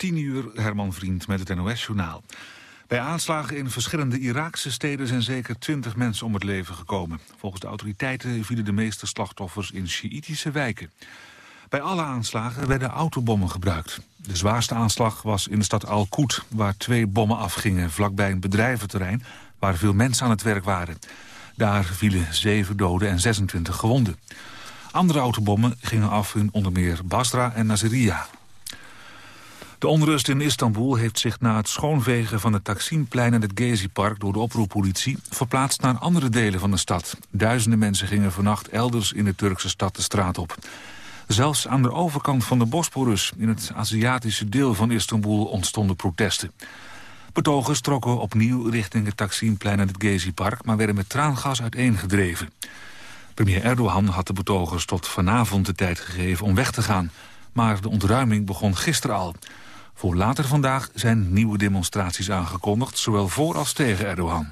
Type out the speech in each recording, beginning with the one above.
10 uur Herman Vriend met het NOS-journaal. Bij aanslagen in verschillende Iraakse steden zijn zeker 20 mensen om het leven gekomen. Volgens de autoriteiten vielen de meeste slachtoffers in Sjiïtische wijken. Bij alle aanslagen werden autobommen gebruikt. De zwaarste aanslag was in de stad Al-Qud, waar twee bommen afgingen... vlakbij een bedrijventerrein waar veel mensen aan het werk waren. Daar vielen zeven doden en 26 gewonden. Andere autobommen gingen af in onder meer Basra en Nasiriyah. De onrust in Istanbul heeft zich na het schoonvegen van het Taksimplein en het Gezi-park door de oproeppolitie verplaatst naar andere delen van de stad. Duizenden mensen gingen vannacht elders in de Turkse stad de straat op. Zelfs aan de overkant van de Bosporus, in het Aziatische deel van Istanbul, ontstonden protesten. Betogers trokken opnieuw richting het Taksimplein en het Gezi-park, maar werden met traangas uiteengedreven. Premier Erdogan had de betogers tot vanavond de tijd gegeven om weg te gaan. Maar de ontruiming begon gisteren al. Voor later vandaag zijn nieuwe demonstraties aangekondigd, zowel voor als tegen Erdogan.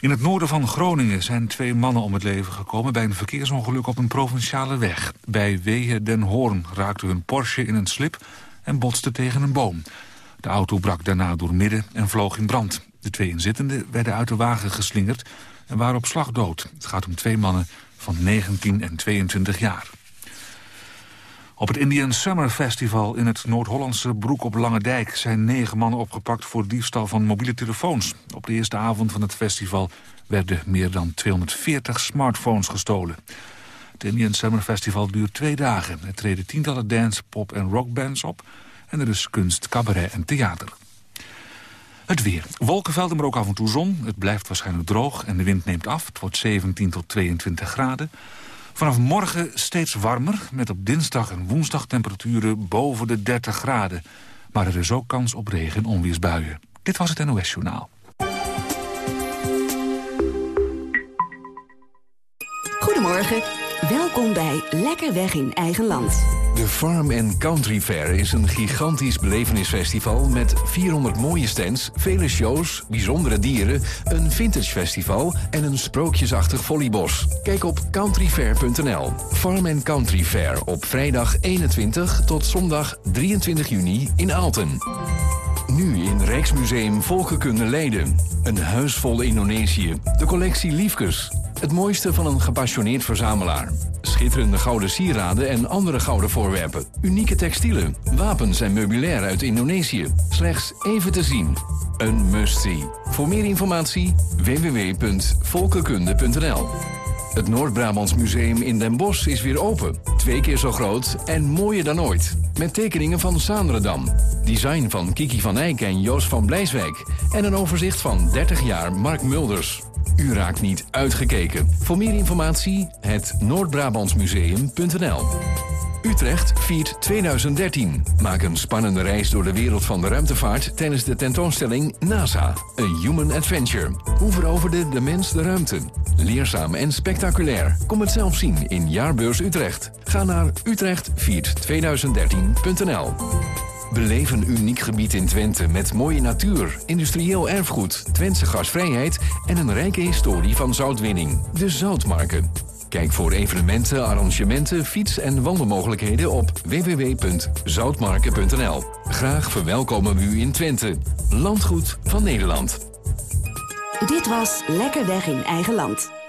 In het noorden van Groningen zijn twee mannen om het leven gekomen... bij een verkeersongeluk op een provinciale weg. Bij Wehe den Hoorn raakte hun Porsche in een slip en botste tegen een boom. De auto brak daarna door midden en vloog in brand. De twee inzittenden werden uit de wagen geslingerd en waren op slag dood. Het gaat om twee mannen van 19 en 22 jaar. Op het Indian Summer Festival in het Noord-Hollandse Broek op Lange Dijk... zijn negen mannen opgepakt voor diefstal van mobiele telefoons. Op de eerste avond van het festival werden meer dan 240 smartphones gestolen. Het Indian Summer Festival duurt twee dagen. Er treden tientallen dance, pop en rockbands op... en er is kunst, cabaret en theater. Het weer. Wolkenvelden, maar ook af en toe zon. Het blijft waarschijnlijk droog en de wind neemt af. Het wordt 17 tot 22 graden. Vanaf morgen steeds warmer, met op dinsdag en woensdag temperaturen boven de 30 graden. Maar er is ook kans op regen- en onweersbuien. Dit was het NOS Journaal. Goedemorgen. Welkom bij Lekker Weg in Eigen Land. De Farm Country Fair is een gigantisch belevenisfestival... met 400 mooie stands, vele shows, bijzondere dieren... een vintage festival en een sprookjesachtig volleybos. Kijk op countryfair.nl. Farm Country Fair op vrijdag 21 tot zondag 23 juni in Aalten. Nu in Rijksmuseum Volkenkunde Leiden. Een huis vol Indonesië. De collectie Liefkes. Het mooiste van een gepassioneerd verzamelaar. Schitterende gouden sieraden en andere gouden voorwerpen. Unieke textielen, wapens en meubilair uit Indonesië. Slechts even te zien. Een must-see. Voor meer informatie www.volkenkunde.nl Het Noord-Brabants Museum in Den Bosch is weer open. Twee keer zo groot en mooier dan ooit. Met tekeningen van Saandredam. Design van Kiki van Eyck en Joost van Blijswijk. En een overzicht van 30 jaar Mark Mulders. U raakt niet uitgekeken. Voor meer informatie het noordbrabantsmuseum.nl Utrecht viert 2013. Maak een spannende reis door de wereld van de ruimtevaart... tijdens de tentoonstelling NASA, A Human Adventure. Hoe veroverde de mens de ruimte? Leerzaam en spectaculair. Kom het zelf zien in Jaarbeurs Utrecht. Ga naar utrechtviert2013.nl Beleef een uniek gebied in Twente met mooie natuur, industrieel erfgoed, Twentse gasvrijheid en een rijke historie van zoutwinning. De Zoutmarken. Kijk voor evenementen, arrangementen, fiets- en wandelmogelijkheden op www.zoutmarken.nl. Graag verwelkomen we u in Twente, landgoed van Nederland. Dit was Lekker Weg in Eigen Land.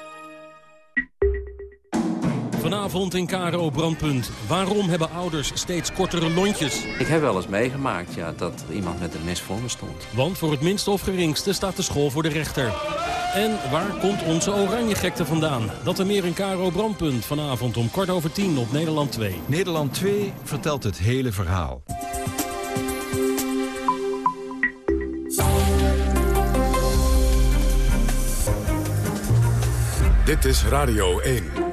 Vanavond in KRO Brandpunt. Waarom hebben ouders steeds kortere lontjes? Ik heb wel eens meegemaakt ja, dat er iemand met een mes voor me stond. Want voor het minste of geringste staat de school voor de rechter. En waar komt onze oranje gekte vandaan? Dat er meer in KRO Brandpunt. Vanavond om kwart over tien op Nederland 2. Nederland 2 vertelt het hele verhaal. Dit is Radio 1.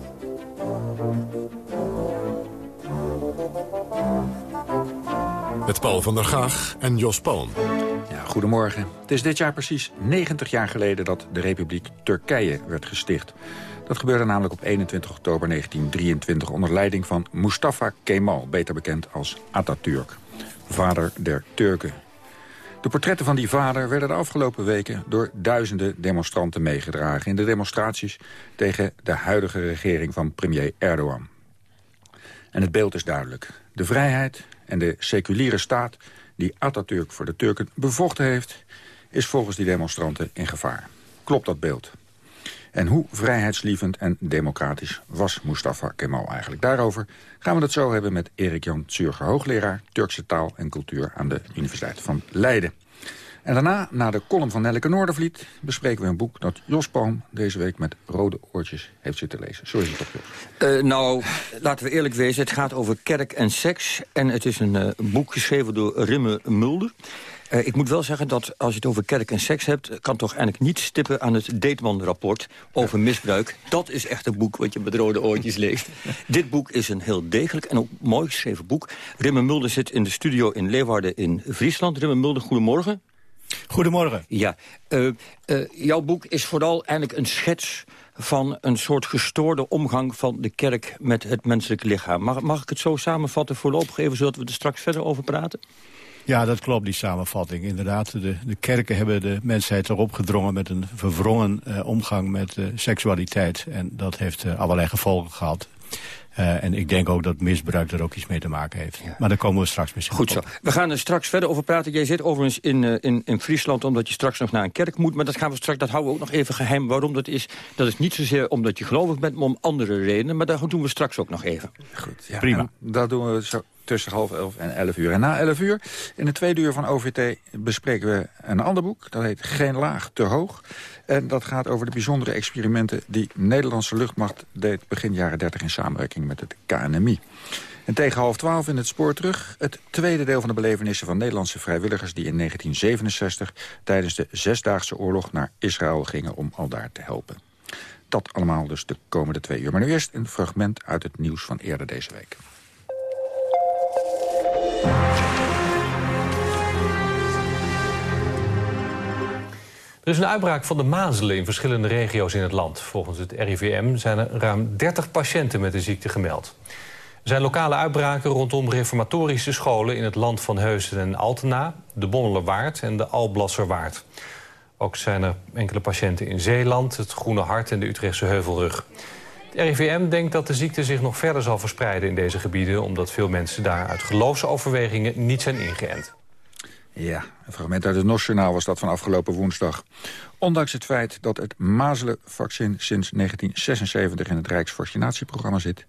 Paul van der Gaag en Jos Palm. Ja, goedemorgen. Het is dit jaar precies 90 jaar geleden dat de Republiek Turkije werd gesticht. Dat gebeurde namelijk op 21 oktober 1923 onder leiding van Mustafa Kemal, beter bekend als Atatürk, vader der Turken. De portretten van die vader werden de afgelopen weken door duizenden demonstranten meegedragen in de demonstraties tegen de huidige regering van premier Erdogan. En het beeld is duidelijk. De vrijheid en de seculiere staat die Atatürk voor de Turken bevochten heeft... is volgens die demonstranten in gevaar. Klopt dat beeld? En hoe vrijheidslievend en democratisch was Mustafa Kemal eigenlijk? Daarover gaan we het zo hebben met Erik Jan Zurger, hoogleraar Turkse taal en cultuur aan de Universiteit van Leiden. En daarna, na de column van Nelleke Noordervliet... bespreken we een boek dat Jos Palm deze week met rode oortjes heeft zitten lezen. Zo is het toch, Jos? Uh, nou, laten we eerlijk wezen, het gaat over kerk en seks. En het is een uh, boek geschreven door Rimme Mulder. Uh, ik moet wel zeggen dat als je het over kerk en seks hebt... kan toch eigenlijk niet stippen aan het Deetman-rapport over misbruik. Dat is echt een boek wat je met rode oortjes leest. Dit boek is een heel degelijk en ook mooi geschreven boek. Rimme Mulder zit in de studio in Leeuwarden in Friesland. Rimme Mulder, goedemorgen. Goedemorgen. Ja, uh, uh, jouw boek is vooral eigenlijk een schets van een soort gestoorde omgang van de kerk met het menselijke lichaam. Mag, mag ik het zo samenvatten voorlopig even, zodat we er straks verder over praten? Ja, dat klopt, die samenvatting. Inderdaad, de, de kerken hebben de mensheid erop gedrongen... met een verwrongen uh, omgang met seksualiteit. En dat heeft allerlei gevolgen gehad. Uh, en ik denk ook dat misbruik er ook iets mee te maken heeft. Ja. Maar daar komen we straks misschien Goed zo. op. We gaan er straks verder over praten. Jij zit overigens in, uh, in, in Friesland omdat je straks nog naar een kerk moet. Maar dat, gaan we straks, dat houden we ook nog even geheim waarom dat is. Dat is niet zozeer omdat je gelovig bent, maar om andere redenen. Maar dat doen we straks ook nog even. Goed, ja, prima. Dat doen we zo tussen half elf en elf uur. En na elf uur, in de tweede uur van OVT, bespreken we een ander boek. Dat heet Geen laag te hoog. En dat gaat over de bijzondere experimenten die Nederlandse luchtmacht deed begin jaren 30 in samenwerking met het KNMI. En tegen half twaalf in het spoor terug het tweede deel van de belevenissen van Nederlandse vrijwilligers die in 1967 tijdens de Zesdaagse Oorlog naar Israël gingen om al daar te helpen. Dat allemaal dus de komende twee uur. Maar nu eerst een fragment uit het nieuws van eerder deze week. Er is een uitbraak van de mazelen in verschillende regio's in het land. Volgens het RIVM zijn er ruim 30 patiënten met de ziekte gemeld. Er zijn lokale uitbraken rondom reformatorische scholen... in het land van Heusden en Altena, de Bonnelerwaard en de Alblasserwaard. Ook zijn er enkele patiënten in Zeeland, het Groene Hart en de Utrechtse Heuvelrug. Het RIVM denkt dat de ziekte zich nog verder zal verspreiden in deze gebieden... omdat veel mensen daar uit geloofsoverwegingen niet zijn ingeënt. Ja, een fragment uit het NOS-journaal was dat van afgelopen woensdag. Ondanks het feit dat het mazelenvaccin sinds 1976 in het Rijksvaccinatieprogramma zit...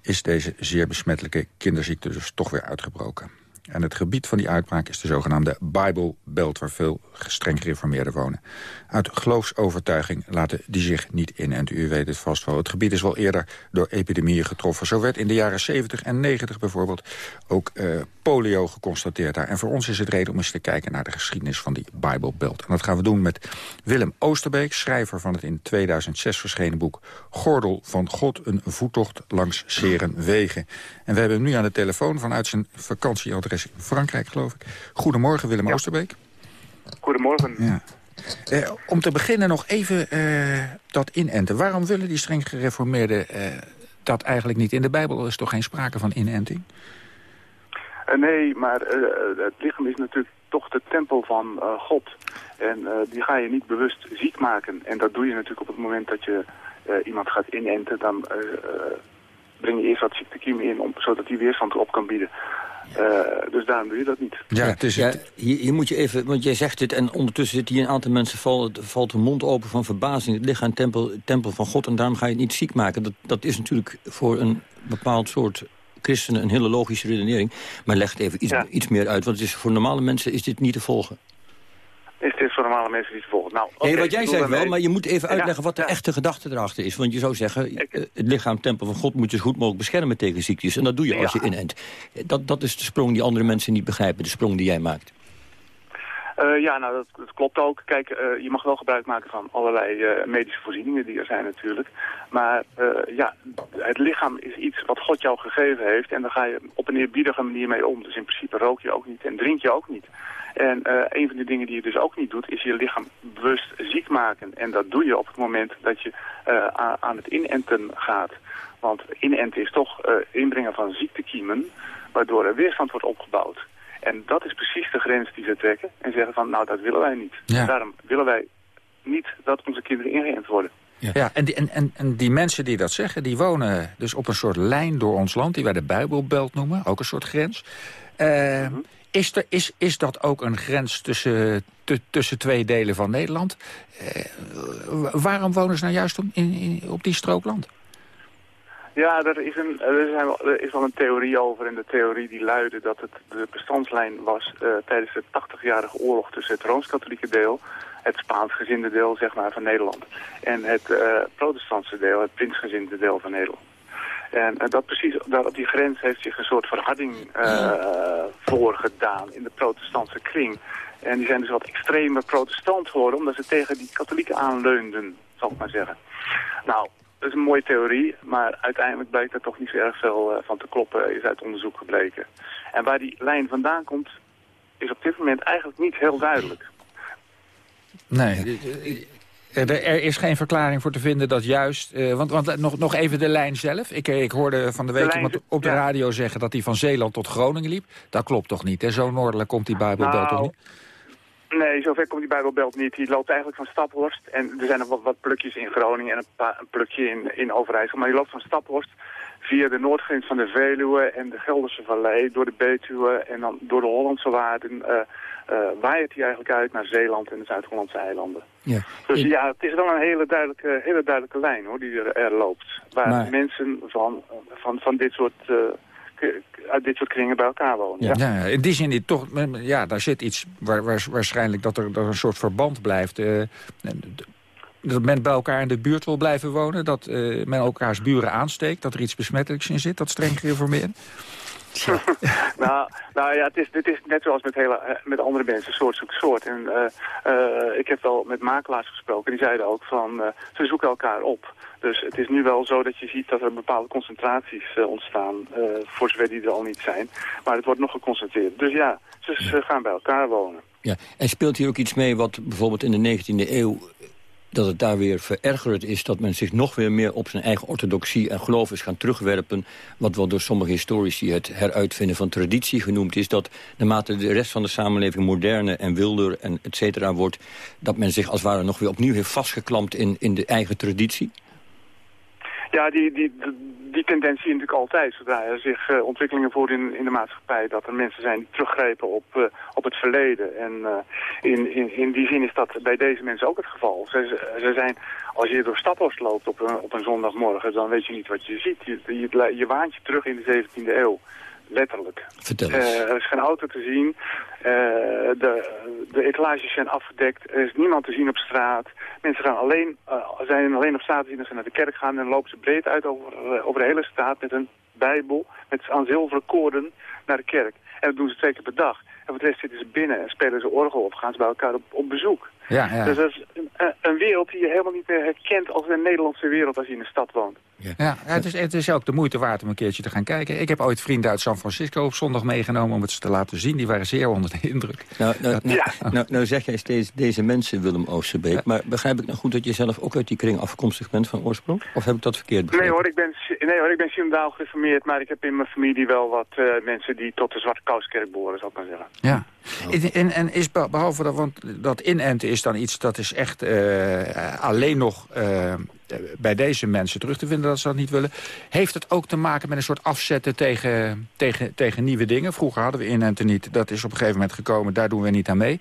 is deze zeer besmettelijke kinderziekte dus toch weer uitgebroken. En het gebied van die uitbraak is de zogenaamde Bible Belt... waar veel streng gereformeerden wonen. Uit geloofsovertuiging laten die zich niet in. En u weet het vast wel. Het gebied is wel eerder door epidemieën getroffen. Zo werd in de jaren 70 en 90 bijvoorbeeld ook uh, polio geconstateerd daar. En voor ons is het reden om eens te kijken naar de geschiedenis van die Bible Belt. En dat gaan we doen met Willem Oosterbeek, schrijver van het in 2006 verschenen boek... Gordel van God, een voettocht langs zeren wegen. En we hebben hem nu aan de telefoon vanuit zijn vakantieadres in Frankrijk, geloof ik. Goedemorgen, Willem ja. Oosterbeek. Goedemorgen. Ja. Uh, om te beginnen nog even uh, dat inenten. Waarom willen die streng gereformeerden uh, dat eigenlijk niet? In de Bijbel is toch geen sprake van inenting? Nee, maar het lichaam is natuurlijk toch de tempel van God. En die ga je niet bewust ziek maken. En dat doe je natuurlijk op het moment dat je iemand gaat inenten. Dan breng je eerst wat ziektekiemen in, om, zodat die weerstand erop kan bieden. Uh, dus daarom doe je dat niet. Ja, het is ja, hier, hier, moet je even, want jij zegt dit en ondertussen zit hier een aantal mensen, valt, valt de mond open van verbazing. Het lichaam tempel, tempel van God en daarom ga je het niet ziek maken. Dat, dat is natuurlijk voor een bepaald soort christenen een hele logische redenering. Maar leg het even iets, ja. iets meer uit, want het is, voor normale mensen is dit niet te volgen. Is dit voor normale mensen niet te volgen? Nou, okay, wat jij zegt wel, maar je moet even uitleggen wat de ja. echte gedachte erachter is. Want je zou zeggen, Ik, het lichaam, tempel van God moet je zo goed mogelijk beschermen tegen ziektes. En dat doe je als je inent. Dat, dat is de sprong die andere mensen niet begrijpen, de sprong die jij maakt. Uh, ja, nou dat, klopt ook. Kijk, uh, je mag wel gebruik maken van allerlei uh, medische voorzieningen die er zijn natuurlijk. Maar ja, het lichaam is iets wat God jou gegeven heeft en daar ga je op een eerbiedige manier mee om. Dus in principe rook je ook niet en drink je ook niet. En een van de dingen die je dus ook niet doet, is je lichaam bewust ziek maken. En dat doe je op het moment dat je aan het inenten gaat. Want inenten is toch inbrengen van ziektekiemen, waardoor er weerstand wordt opgebouwd. En dat is precies de grens die ze trekken en zeggen van nou dat willen wij niet. Daarom willen wij niet dat onze kinderen ingeënt worden. Ja, ja en, die, en, en, en die mensen die dat zeggen, die wonen dus op een soort lijn door ons land... die wij de Bijbelbelt noemen, ook een soort grens. Uh, is, er, is, is dat ook een grens tussen, tussen twee delen van Nederland? Uh, waarom wonen ze nou juist in, in, op die strook land? Ja, er is, een, er, is wel een theorie over. En de theorie die luidde dat het de bestandslijn was uh, tijdens de 80-jarige oorlog tussen het Rooms-Katholieke deel, het Spaansgezinde deel zeg maar, van Nederland, en het uh, protestantse deel, het prinsgezinde deel van Nederland. En uh, dat precies, daar op die grens heeft zich een soort verharding voorgedaan in de protestantse kring. En die zijn dus wat extremer protestant geworden, omdat ze tegen die katholieken aanleunden, zal ik maar zeggen. Nou, dat is een mooie theorie, maar uiteindelijk blijkt er toch niet zo erg veel uh, van te kloppen, is uit onderzoek gebleken. En waar die lijn vandaan komt, is op dit moment eigenlijk niet heel duidelijk. Nee, er is geen verklaring voor te vinden dat juist... Uh, want, want nog, nog even de lijn zelf. Ik, ik hoorde van de week iemand op de radio zeggen... dat hij van Zeeland tot Groningen liep. Dat klopt toch niet, hè? Zo noordelijk komt die Bijbelbelt nou, toch niet? Nee, zover komt die Bijbelbelt niet. Die loopt eigenlijk van Staphorst. En er zijn nog wat, wat plukjes in Groningen en een, paar, een plukje in, in Overijssel. Maar die loopt van Staphorst via de noordgrens van de Veluwe en de Gelderse Vallei, door de Betuwe en dan door de Hollandse Waarden, uh, uh, waait hij eigenlijk uit naar Zeeland en de Zuid-Hollandse eilanden. Ja. Dus ja, het is wel een hele duidelijke, hele duidelijke lijn hoor, die er, er loopt. Waar mensen van, van, van dit soort... Uh, uit dit soort kringen bij elkaar wonen. Ja, ja. in die zin toch, ja, daar zit iets waar, waar, waarschijnlijk dat er, dat een soort verband blijft. Uh, dat men bij elkaar in de buurt wil blijven wonen. Dat uh, men elkaars buren aansteekt. Dat er iets besmettelijks in zit. Dat streng gereformeerd. nou, nou ja, het is, is net zoals met, hele, eh, met andere mensen, soort zoekt soort. En uh, uh, ik heb wel met makelaars gesproken, die zeiden ook van, uh, ze zoeken elkaar op. Dus het is nu wel zo dat je ziet dat er bepaalde concentraties uh, ontstaan, uh, voor zover die er al niet zijn. Maar het wordt nog geconcentreerd. Dus ja, ze, gaan bij elkaar wonen. Ja, en speelt hier ook iets mee wat bijvoorbeeld in de 19e eeuw dat het daar weer verergerd is... dat men zich nog weer meer op zijn eigen orthodoxie en geloof is gaan terugwerpen... wat wel door sommige historici het heruitvinden van traditie genoemd is... dat naarmate de rest van de samenleving moderner en wilder en et cetera wordt... dat men zich als het ware nog weer opnieuw heeft vastgeklampt in, in de eigen traditie? Ja, die, die, die tendentie natuurlijk altijd. Zodra er zich uh, ontwikkelingen voor in, in de maatschappij... dat er mensen zijn die teruggrepen op, uh, op het verleden. En uh, in, in, in die zin is dat bij deze mensen ook het geval. Ze, ze zijn, als je door Staphorst loopt op een, op een zondagmorgen... dan weet je niet wat je ziet. Je, je, je waant je terug in de 17e eeuw. Letterlijk. Vertel eens. Uh, er is geen auto te zien. Uh, de, de etalages zijn afgedekt. Er is niemand te zien op straat. Mensen gaan alleen, uh, zijn alleen op straat te zien als ze naar de kerk gaan. En dan lopen ze breed uit over, over de hele straat met een bijbel. Met aan zilveren koorden naar de kerk. En dat doen ze twee keer per dag. En voor de rest zitten ze binnen en spelen ze orgel of gaan ze bij elkaar op, op bezoek. Ja, ja. Dus dat is een, een, wereld die je helemaal niet meer herkent als een Nederlandse wereld als je in de stad woont. Ja, ja het, is, het is ook de moeite waard om een keertje te gaan kijken. Ik heb ooit vrienden uit San Francisco op zondag meegenomen om het ze te laten zien. Die waren zeer onder de indruk. Nou, nou, nou, nou, nou zeg jij steeds deze mensen, Willem Oosterbeek. Maar begrijp ik nou goed dat je zelf ook uit die kring afkomstig bent van oorsprong? Of heb ik dat verkeerd begrepen? Nee hoor, ik ben, nee, hoor, ik ben syndaal gereformeerd. Maar ik heb in mijn familie wel wat uh, mensen die tot de Zwarte Kouskerk behoren, zou ik maar zeggen. Ja. En, en is behalve dat, want dat inenten is dan iets dat is echt uh, alleen nog uh, bij deze mensen terug te vinden dat ze dat niet willen. Heeft het ook te maken met een soort afzetten tegen, tegen, tegen nieuwe dingen? Vroeger hadden we inenten niet, dat is op een gegeven moment gekomen, daar doen we niet aan mee.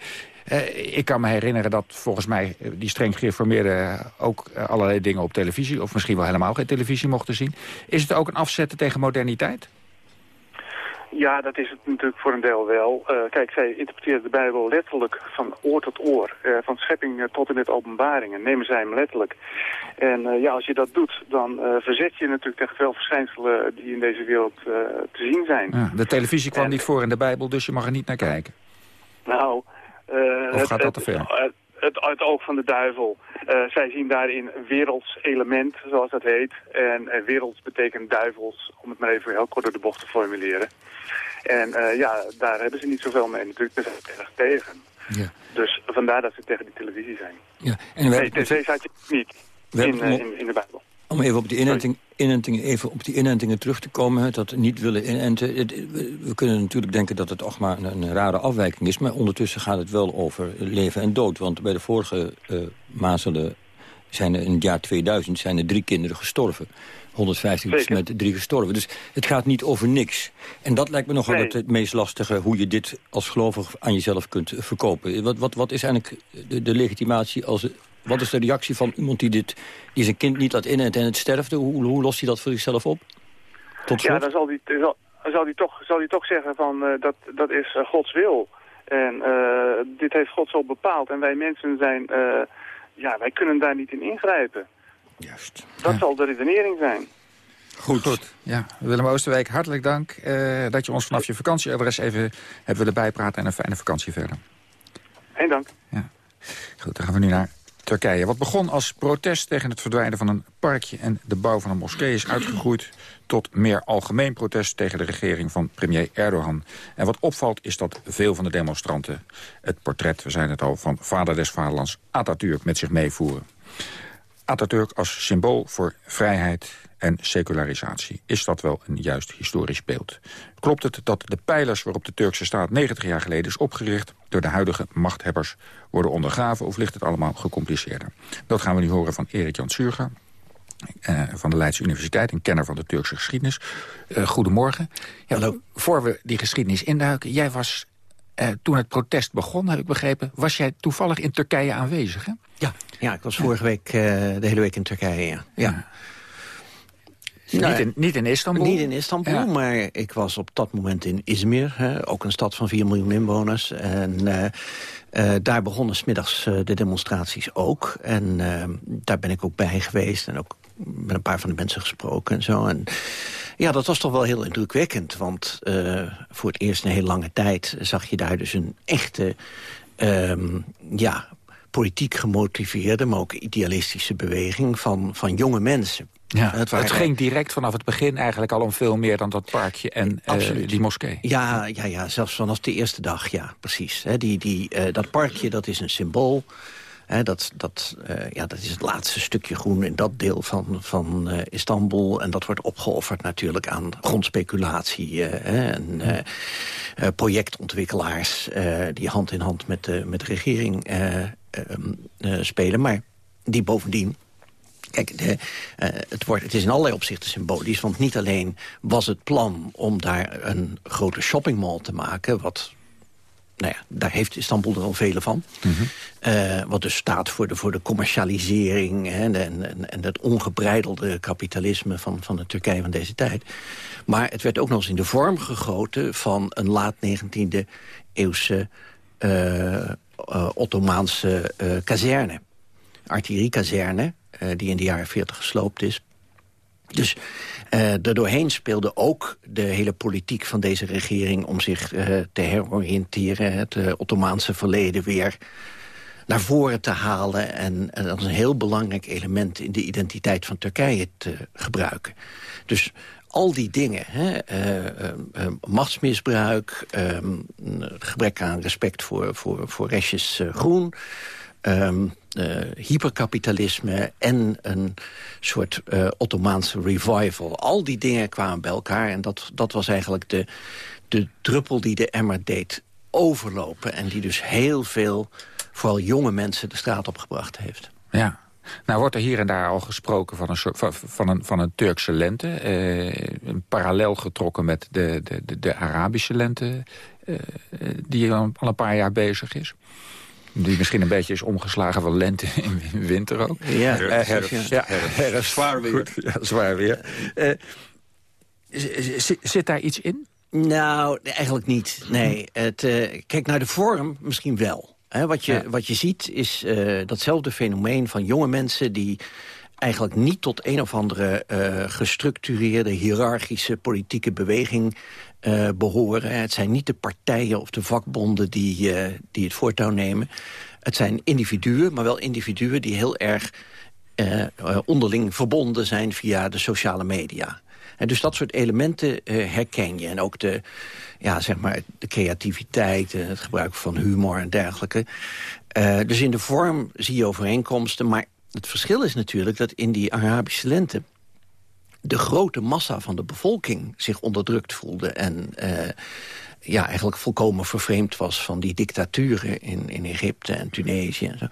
Uh, ik kan me herinneren dat volgens mij die streng gereformeerden ook allerlei dingen op televisie, of misschien wel helemaal geen televisie mochten zien. Is het ook een afzetten tegen moderniteit? Ja, dat is het natuurlijk voor een deel wel. Uh, kijk, zij interpreteren de Bijbel letterlijk van oor tot oor. Uh, van schepping tot en met openbaringen. Nemen zij hem letterlijk. En uh, ja, als je dat doet, dan verzet je natuurlijk tegen veel verschijnselen die in deze wereld te zien zijn. Ja, de televisie kwam en... niet voor in de Bijbel, dus je mag er niet naar kijken. Nou, Of het, gaat dat te ver? Het, oog van de duivel. Eh, zij zien daarin een werelds element, zoals dat heet. En uh, werelds betekent duivels, om het maar even heel kort door de bocht te formuleren. En uh, ja, daar hebben ze niet zoveel mee natuurlijk. Daar zijn ze erg tegen. Ja. Dus vandaar dat ze tegen die televisie zijn. Ja. En we nee, tv staat je niet We in, hebben- in, in de Bijbel. Om even op die inenting, inentingen, even op die inentingen terug te komen, hè, dat niet willen inenten. Het- we, kunnen natuurlijk denken dat het toch maar een, een rare afwijking is, maar ondertussen gaat het wel over leven en dood. Want bij de vorige eh mazelen zijn er in het jaar 2000 zijn er drie kinderen gestorven. 150 Zeker. met drie gestorven. Dus het gaat niet over niks. En dat lijkt me nog wel Nee. het, het meest lastige... hoe je dit als gelovig aan jezelf kunt verkopen. Wat, wat, wat is eigenlijk de, de legitimatie als... Wat is de reactie van iemand die, dit, die zijn kind niet laat inenten en het sterfde? Hoe, hoe lost hij dat voor zichzelf op? Tot Ja, slot? dan zal hij zal, zal die toch, zal die toch zeggen van eh, dat, dat is eh, Gods wil. En eh, dit heeft God zo bepaald. En wij mensen zijn, eh, ja, wij kunnen daar niet in ingrijpen. Juist. Dat zal de redenering zijn. Goed. Ja, Willem Oosterwijk, hartelijk dank eh, dat je ons vanaf je vakantieadres even hebt willen bijpraten. En een fijne vakantie verder. En dank. Goed, dan gaan we nu naar Turkije. Wat begon als protest tegen het verdwijnen van een parkje... en de bouw van een moskee is uitgegroeid tot meer algemeen protest... tegen de regering van premier Erdogan. En wat opvalt is dat veel van de demonstranten... het portret, we zijn het al, van vader des vaderlands Atatürk met zich meevoeren. Atatürk als symbool voor vrijheid en secularisatie. Is dat wel een juist historisch beeld? Klopt het dat de pijlers waarop de Turkse staat 90 jaar geleden is opgericht... door de huidige machthebbers worden ondergraven of ligt het allemaal gecompliceerder? Dat gaan we nu horen van Erik Jan Surga. eh, van de Leidse Universiteit, een kenner van de Turkse geschiedenis. Eh, goedemorgen. Ja, Voor we die geschiedenis induiken, jij was eh, toen het protest begon, heb ik begrepen... was jij toevallig in Turkije aanwezig, hè? Ja, ja ik was vorige week eh, de hele week in Turkije, ja. ja. Niet in- niet in Istanbul? Niet in Istanbul, Ja. maar ik was op dat moment in Izmir. Hè, ook een stad van 4 miljoen inwoners. En eh, eh, daar begonnen smiddags eh, de demonstraties ook. En daar ben ik ook bij geweest en ook met een paar van de mensen gesproken en zo. En ja, dat was toch wel heel indrukwekkend. Want voor het eerst in een hele lange tijd zag je daar dus een echte... ehm, ja, politiek gemotiveerde, maar ook idealistische beweging van, van jonge mensen. Ja, Het het, ging direct vanaf het begin eigenlijk al om veel meer dan dat parkje en eh, die moskee. Ja, ja, ja, zelfs vanaf de eerste dag, ja, precies. Hè, die, die, eh, dat parkje, dat is een symbool. Hè, dat, dat, eh, ja, dat is het laatste stukje groen in dat deel van, van eh, Istanbul. En dat wordt opgeofferd natuurlijk aan grondspeculatie. eh, hè, en eh, eh, projectontwikkelaars eh, die hand in hand met de, met de regering eh, ehm, eh, spelen. Maar die bovendien Kijk, de, eh, het, wordt, het is in allerlei opzichten symbolisch. Want niet alleen was het plan om daar een grote shoppingmall te maken... wat nou ja, daar heeft Istanbul er al vele van. Eh, wat dus staat voor de, voor de commercialisering... Hè, en, en, en het ongebreidelde kapitalisme van, van de Turkije van deze tijd. Maar het werd ook nog eens in de vorm gegoten... van een laat 19e eeuwse eh, Ottomaanse kazerne. Artilleriekazerne, die in de jaren 40 gesloopt is. Dus eh daardoorheen speelde ook de hele politiek van deze regering... om zich eh, te heroriënteren, het eh, Ottomaanse verleden weer naar voren te halen... en, als een heel belangrijk element in de identiteit van Turkije te gebruiken. Dus al die dingen, hè, eh, eh, eh, machtsmisbruik... eh, gebrek aan respect voor, voor, voor restjes eh, groen... eh, hyperkapitalisme en een soort eh, Ottomaanse revival. Al die dingen kwamen bij elkaar en dat, dat was eigenlijk de, de druppel die de emmer deed overlopen... en die dus heel veel, vooral jonge mensen, de straat opgebracht heeft. Ja. Nou wordt er hier en daar al gesproken van een, soort, van, een, van een Turkse lente. eh, een parallel getrokken met de, de, de, Arabische lente... eh, eh, die al een paar jaar bezig is. Die misschien een beetje is omgeslagen van lente in winter ook. Ja, Eh, herfst, herfst. ja. Ja, herfst. Zwaar weer. Goed, ja, zwaar weer. Eh, zit daar iets in? Nou, eigenlijk niet. Nee, het, eh, kijk naar de vorm misschien wel. Hè, wat, je, Ja. wat je ziet is eh, datzelfde fenomeen van jonge mensen... die eigenlijk niet tot een of andere uh, gestructureerde, hiërarchische politieke beweging uh, behoren. Het zijn niet de partijen of de vakbonden die, uh, die het voortouw nemen. Het zijn individuen, maar wel individuen die heel erg onderling verbonden zijn via de sociale media. En dus dat soort elementen herken je. En ook de, ja, zeg maar, de creativiteit, het gebruik van humor en dergelijke. dus in de vorm zie je overeenkomsten, maar het verschil is natuurlijk dat in die Arabische lente... de grote massa van de bevolking zich onderdrukt voelde... en uh, ja, eigenlijk volkomen vervreemd was van die dictaturen in, in Egypte en Tunesië. En zo.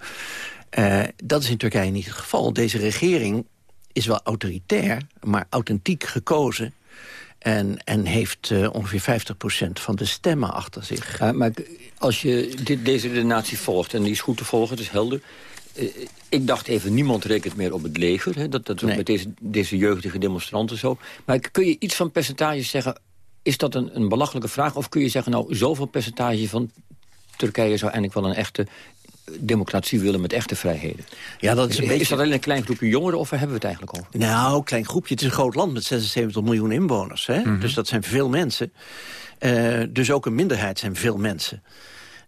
Uh, dat is in Turkije niet het geval. Deze regering is wel autoritair, maar authentiek gekozen... En, en heeft uh, ongeveer 50% van de stemmen achter zich. Maar als je dit, deze redenatie volgt, en die is goed te volgen, het is helder... Uh, ik dacht even, niemand rekent meer op het leger. Hè? Dat, dat is ook met deze, deze jeugdige demonstranten zo. Maar kun je iets van percentages zeggen... is dat een, een belachelijke vraag? Of kun je zeggen, nou, zoveel percentage van Turkije... zou eigenlijk wel een echte democratie willen met echte vrijheden. Ja, dat is, een beetje... is dat alleen een klein groepje jongeren of waar hebben we het eigenlijk over? Nou, klein groepje. Het is een groot land met 76 miljoen inwoners. Hè? Mm Dus dat zijn veel mensen. Uh, dus ook een minderheid zijn veel mensen.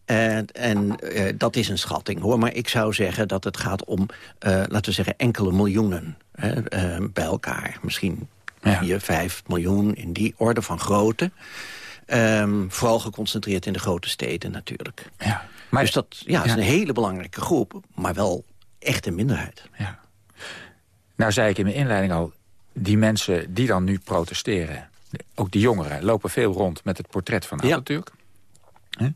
En, en uh, dat is een schatting, hoor. Maar ik zou zeggen dat het gaat om, uh, laten we zeggen, enkele miljoenen hè, uh, bij elkaar. Misschien ja. 4, 5 miljoen in die orde van grootte. Um, vooral geconcentreerd in de grote steden natuurlijk. Ja. Maar, dus dat ja, is een hele belangrijke groep, maar wel echt een minderheid. Ja. Nou zei ik in mijn inleiding al, die mensen die dan nu protesteren... ook die jongeren, lopen veel rond met het portret van Atatürk. Ja.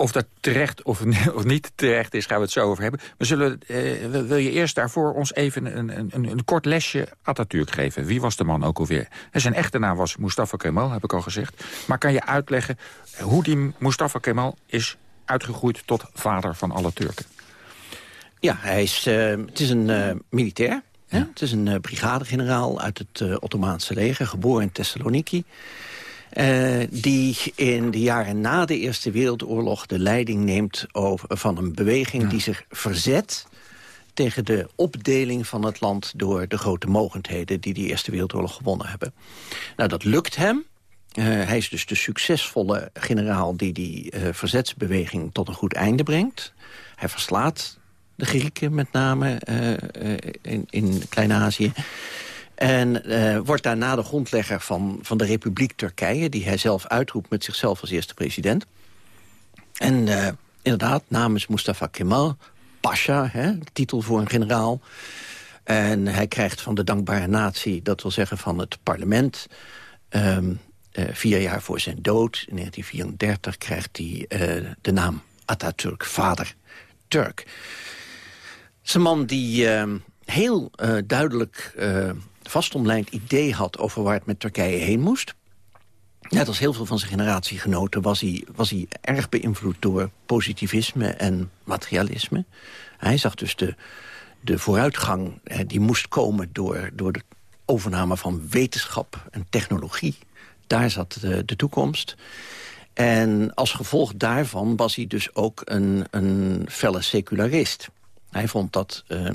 Of dat terecht of, of, niet terecht is, gaan we het zo over hebben. We zullen, eh, wil je eerst daarvoor ons even een, een, een, kort lesje Atatürk geven? Wie was de man ook alweer? Zijn echte naam was Mustafa Kemal, heb ik al gezegd. Maar kan je uitleggen hoe die Mustafa Kemal is uitgegroeid tot vader van alle Turken? Ja, hij is, uh, het is een uh, militair. Ja. Het is een uh, brigadegeneraal uit het Ottomaanse leger, geboren in Thessaloniki. Uh, die in de jaren na de Eerste Wereldoorlog de leiding neemt over, van een beweging ja. die zich verzet tegen de opdeling van het land door de grote mogendheden die die Eerste Wereldoorlog gewonnen hebben. Nou, dat lukt hem. Uh, hij is dus de succesvolle generaal die die uh, verzetsbeweging tot een goed einde brengt. Hij verslaat de Grieken met name in, in Klein-Azië. En uh, wordt daarna de grondlegger van, van de Republiek Turkije... die hij zelf uitroept met zichzelf als eerste president. En uh, inderdaad, namens Mustafa Kemal, Pasha, hè, titel voor een generaal... En hij krijgt van de dankbare natie, dat wil zeggen van het parlement... Um, uh, vier jaar voor zijn dood, in 1934, krijgt hij de naam Atatürk, vader Turk. Het is een man die uh, heel duidelijk vastomlijnd idee had over waar het met Turkije heen moest. Net als heel veel van zijn generatiegenoten was hij, was hij erg beïnvloed door positivisme en materialisme. Hij zag dus de, de vooruitgang die moest komen door, door de overname van wetenschap en technologie. Daar zat de, de toekomst. En als gevolg daarvan was hij dus ook een, een felle secularist. Hij vond dat uh,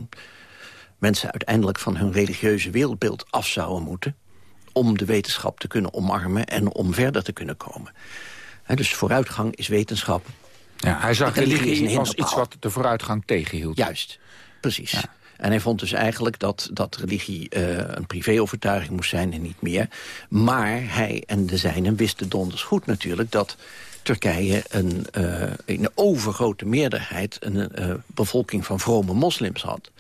mensen uiteindelijk van hun religieuze wereldbeeld af zouden moeten... om de wetenschap te kunnen omarmen en om verder te kunnen komen. dus vooruitgang is wetenschap. Ja, hij zag religie als iets wat de vooruitgang tegenhield. Juist, precies. Ja. En hij vond dus eigenlijk dat, dat religie uh, een privéovertuiging moest zijn en niet meer. Maar hij en de zijnen wisten donders goed natuurlijk... dat Turkije een, uh, een overgrote meerderheid... een uh, bevolking van vrome moslims had.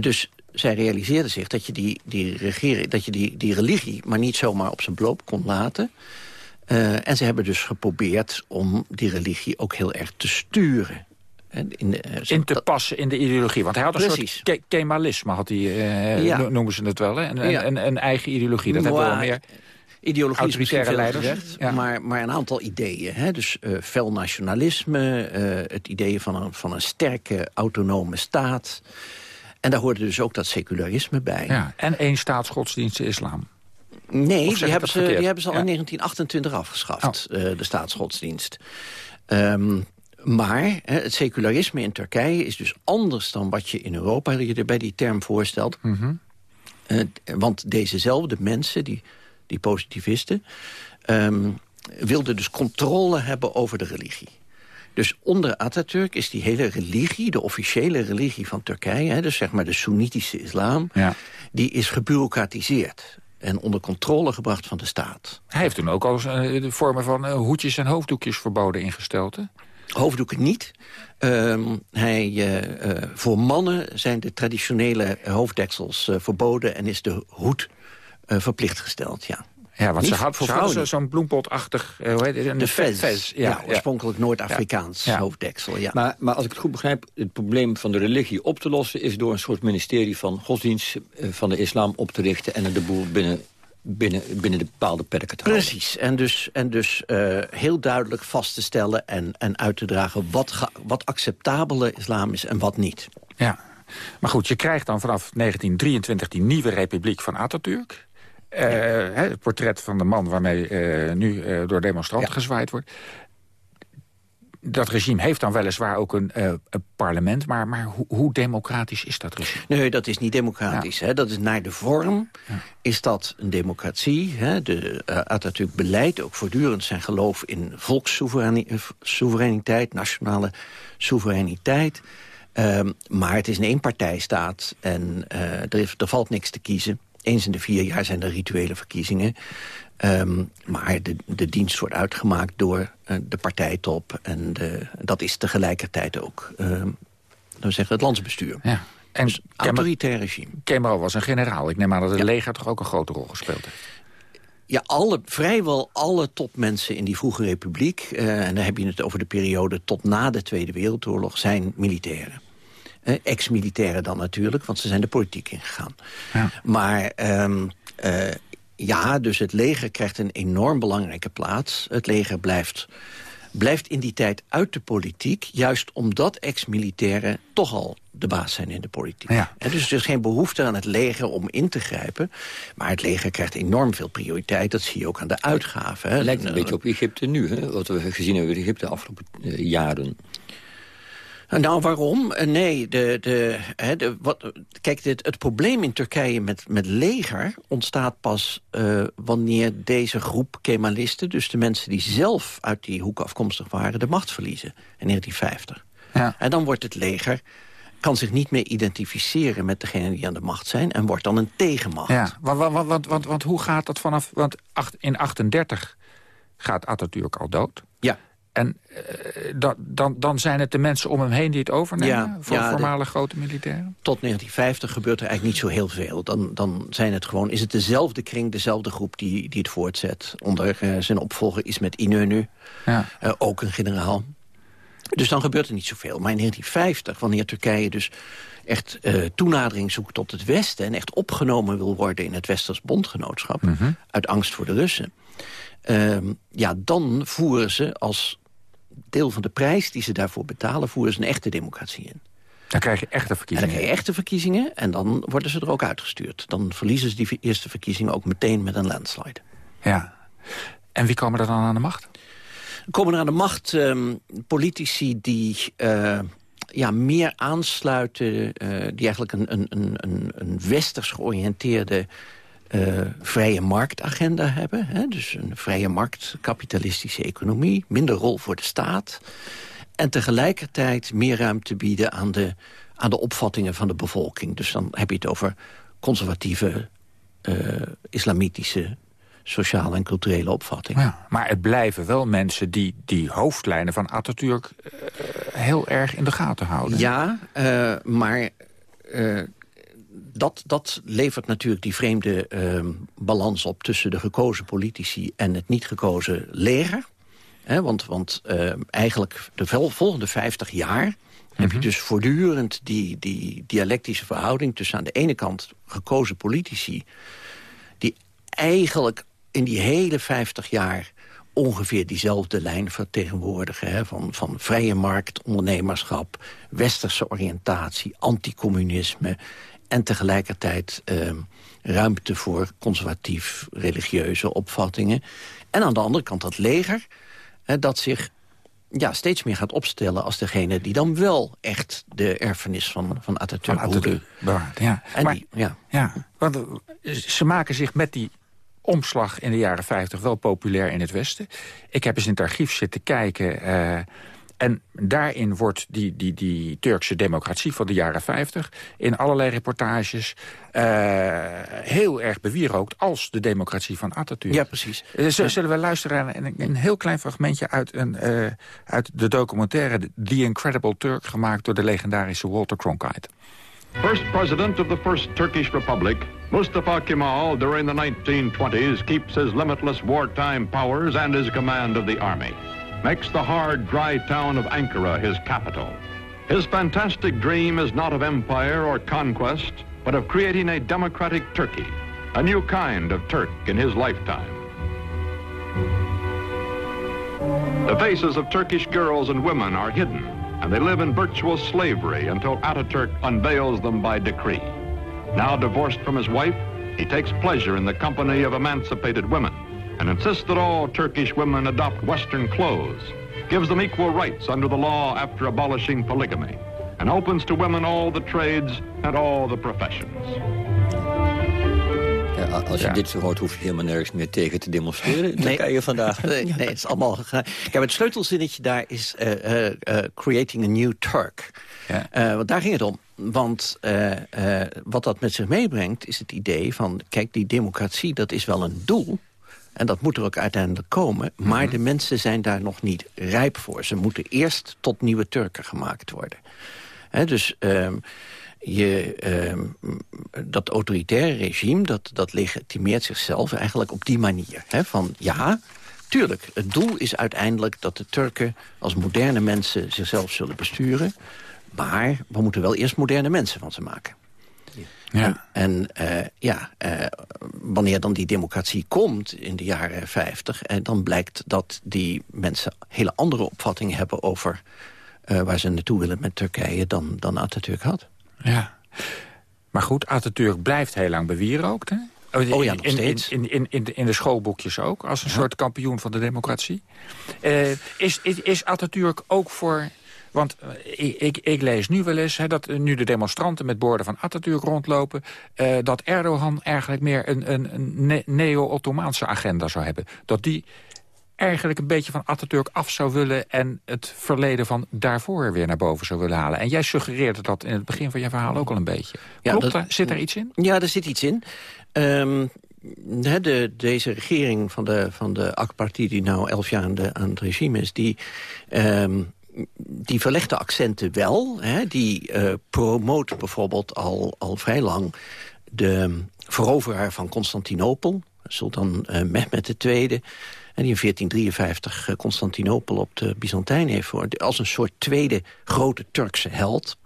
Dus zij realiseerden zich dat je die, die, regering, dat je die, die religie maar niet zomaar op zijn beloop kon laten. Uh, en ze hebben dus geprobeerd om die religie ook heel erg te sturen. In, de, uh, in te passen in de ideologie. Want hij had een Precies. soort ke Kemalisme, had hij, uh, ja. noemen ze het wel. Hè? Een, ja. een, een, eigen ideologie. Dat hebben we wel meer ideologie autoritaire leiders. Gezegd, ja. maar, maar een aantal ideeën. Hè? Dus uh, fel nationalisme, het idee van een, van een sterke autonome staat... En daar hoorde dus ook dat secularisme bij. Ja, en één staatsgodsdienst islam. Nee, die hebben, ze, die hebben ze al ja. in 1928 afgeschaft, oh. uh, de staatsgodsdienst. Um, Maar het secularisme in Turkije is dus anders dan wat je in Europa je bij die term voorstelt. Mhm. Uh, want dezezelfde mensen, die, die positivisten... Um, wilden dus controle hebben over de religie. Dus onder Atatürk is die hele religie, de officiële religie van Turkije... Hè, dus zeg maar de Soenitische islam, ja. die is gebureaucratiseerd en onder controle gebracht van de staat. Hij heeft toen ook al uh, de vormen van uh, hoedjes en hoofddoekjes verboden ingesteld, hè? Hoofddoeken niet. Um, hij, uh, voor mannen zijn de traditionele hoofddeksels verboden... en is de hoed verplicht gesteld, ja. Ja, want Niet ze, had, voor ze hadden vrouwen. zo'n bloempotachtig... Uh, hoe heet het? Een De fez. fez. Ja, oorspronkelijk Noord-Afrikaans Ja. hoofddeksel. Ja. Maar, maar als ik het goed begrijp, het probleem van de religie op te lossen... is door een soort ministerie van godsdienst eh, van de islam op te richten... en de boel binnen, binnen, binnen de bepaalde perken te houden. Precies, en dus, en dus eh, heel duidelijk vast te stellen en, en uit te dragen... Wat, wat acceptabele islam is en wat niet. Ja. Maar goed, je krijgt dan vanaf 1923 die nieuwe republiek van Atatürk. Eh, het portret van de man waarmee eh, nu eh, door demonstranten gezwaaid wordt. Dat regime heeft dan weliswaar ook een, een parlement... maar, maar hoe, hoe democratisch is dat regime? Nee, dat is niet democratisch. Hè? Dat is naar de vorm. Is dat een democratie? Hè? De uh, Atatürk beleidt ook voortdurend zijn geloof in volkssoevereiniteit, nationale soevereiniteit. Um, maar het is een eenpartijstaat en uh, er, is, er valt niks te kiezen. Eens in de vier jaar zijn er rituele verkiezingen. Um, maar de, de dienst wordt uitgemaakt door uh, de partijtop. En de, dat is tegelijkertijd ook um, we zeggen, het landsbestuur. Ja. En dus autoritair regime. Kemal was een generaal. Ik neem aan dat het ja. leger toch ook een grote rol gespeeld heeft. Ja, alle, vrijwel alle topmensen in die vroege republiek... Uh, en dan heb je het over de periode tot na de Tweede Wereldoorlog... zijn militairen. Uh, Ex-militairen dan natuurlijk, want ze zijn de politiek ingegaan. Ja. Maar um, uh, ja, dus het leger krijgt een enorm belangrijke plaats. Het leger blijft, blijft in die tijd uit de politiek... juist omdat ex-militairen toch al de baas zijn in de politiek. Ja. En dus er is geen behoefte aan het leger om in te grijpen. Maar het leger krijgt enorm veel prioriteit. Dat zie je ook aan de uitgaven. Hè. Het lijkt een beetje op Egypte nu, hè? wat we gezien hebben in Egypte de afgelopen uh, jaren. Nou, waarom? Nee, de, de, hè, de, wat, kijk, dit, het probleem in Turkije met, met leger ontstaat pas uh, wanneer deze groep Kemalisten, dus de mensen die zelf uit die hoek afkomstig waren, de macht verliezen in 1950. Ja. En dan wordt het leger kan zich niet meer identificeren met degenen die aan de macht zijn... en wordt dan een tegenmacht. Ja, want, want, want, want, want hoe gaat dat vanaf... Want in 38 gaat Atatürk al dood. En uh, da, dan, dan zijn het de mensen om hem heen die het overnemen? Ja, voor ja, voormalig grote militairen? Tot 1950 gebeurt er eigenlijk niet zo heel veel. Dan, dan zijn het gewoon, is het dezelfde kring, dezelfde groep die, die het voortzet. Onder uh, zijn opvolger Ismet Inönü, ja. uh, ook een generaal. Dus dan gebeurt er niet zoveel. Maar in 1950, wanneer Turkije dus echt uh, toenadering zoekt tot het Westen... en echt opgenomen wil worden in het Westers bondgenootschap... Mhm. Mm -hmm. uit angst voor de Russen... Uh, ja, dan voeren ze als deel van de prijs die ze daarvoor betalen... voeren ze een echte democratie in. Dan krijg je echte verkiezingen. En dan krijg je echte verkiezingen en dan worden ze er ook uitgestuurd. Dan verliezen ze die eerste verkiezingen ook meteen met een landslide. Ja. En wie komen er dan aan de macht? komen er aan de macht um, politici die uh, ja, meer aansluiten... Uh, die eigenlijk een, een, een, een westers georiënteerde uh, vrije marktagenda hebben. Hè? Dus een vrije markt, kapitalistische economie, minder rol voor de staat... en tegelijkertijd meer ruimte bieden aan de, aan de opvattingen van de bevolking. Dus dan heb je het over conservatieve, islamitische sociale en culturele opvatting. Ja, maar het blijven wel mensen die die hoofdlijnen van Atatürk uh, heel erg in de gaten houden. Ja, uh, maar uh, dat, dat levert natuurlijk die vreemde balans op... tussen de gekozen politici en het niet gekozen leger. He, want want eigenlijk de volgende 50 jaar... Mm -hmm. heb je dus voortdurend die, die dialectische verhouding... tussen aan de ene kant gekozen politici... die eigenlijk in die hele 50 jaar ongeveer diezelfde lijn vertegenwoordigen. Hè, van, van vrije markt, ondernemerschap, westerse oriëntatie, anticommunisme... en tegelijkertijd eh, ruimte voor conservatief religieuze opvattingen. En aan de andere kant dat leger, dat zich ja, steeds meer gaat opstellen als degene die dan wel echt de erfenis van, van Atatürk Van Atatürk bewaart, ja. En Maar- die, ja. Ja, want eh, ze maken zich met die omslag in de jaren 50 wel populair in het Westen. Ik heb eens in het archief zitten kijken... eh, en daarin wordt die, die, die Turkse democratie van de jaren 50... in allerlei reportages eh, heel erg bewierookt... als de democratie van Atatürk. Ja, precies. Eh, z- Zullen we luisteren naar een, een heel klein fragmentje... Uit, een, eh, uit de documentaire The Incredible Turk... gemaakt door de legendarische Walter Cronkite. First president of the First Turkish Republic, Mustafa Kemal during the 1920s keeps his limitless wartime powers and his command of the army. Makes the hard, dry town of Ankara his capital. His fantastic dream is not of empire or conquest, but of creating a democratic Turkey, a new kind of Turk in his lifetime. The faces of Turkish girls and women are hidden, and they live in virtual slavery until Ataturk unveils them by decree. Now divorced from his wife, he takes pleasure in the company of emancipated women and insists that all Turkish women adopt Western clothes, gives them equal rights under the law after abolishing polygamy, and opens to women all the trades and all the professions. Ja, als je Ja. dit zo hoort, hoef je helemaal nergens meer tegen te demonstreren. in Turkije vandaag. Nee, nee, het is allemaal gedaan. Kijk, het sleutelzinnetje daar is eh, eh, eh, creating a new Turk. Eh, want daar ging het om. Want eh, eh, wat dat met zich meebrengt is het idee van... kijk, die democratie, dat is wel een doel... En dat moet er ook uiteindelijk komen. Maar de mensen zijn daar nog niet rijp voor. Ze moeten eerst tot nieuwe Turken gemaakt worden. Dus ehm, je, ehm, dat autoritaire regime, dat, dat legitimeert zichzelf eigenlijk op die manier. Van ja, tuurlijk, het doel is uiteindelijk dat de Turken als moderne mensen zichzelf zullen besturen. Maar we moeten wel eerst moderne mensen van ze maken. Ja. En eh, ja, eh, wanneer dan die democratie komt in de jaren 50... en dan blijkt dat die mensen hele andere opvattingen hebben... over eh, waar ze naartoe willen met Turkije dan, dan Atatürk had. Ja. Maar goed, Atatürk blijft heel lang bewierookt, hè? Oh ja, In- nog in, steeds. In, in, in, de, in de schoolboekjes ook, als een soort kampioen van de democratie. Eh, is, is, is Atatürk ook voor... Want eh, ik, ik, ik lees nu wel eens hè, dat eh, nu de demonstranten met borden van Atatürk rondlopen... eh, dat Erdogan eigenlijk meer een, een, een ne- neo-Ottomaanse agenda zou hebben. Dat die eigenlijk een beetje van Atatürk af zou willen... en het verleden van daarvoor weer naar boven zou willen halen. En jij suggereerde dat in het begin van je verhaal ook al een beetje. Klopt dat- daar? Zit er iets in? Ja, er zit iets in. Ehm, de, deze regering van de, van de AK-partij die nou elf jaar aan, de, aan het regime is... die, ehm, die verlegt de accenten wel. Hè, die eh, promoot bijvoorbeeld al, al vrij lang de veroveraar van Constantinopel... Sultan eh, Mehmet II... En die in 1453 eh, Constantinopel op de Byzantijn heeft voor... als een soort tweede grote Turkse held.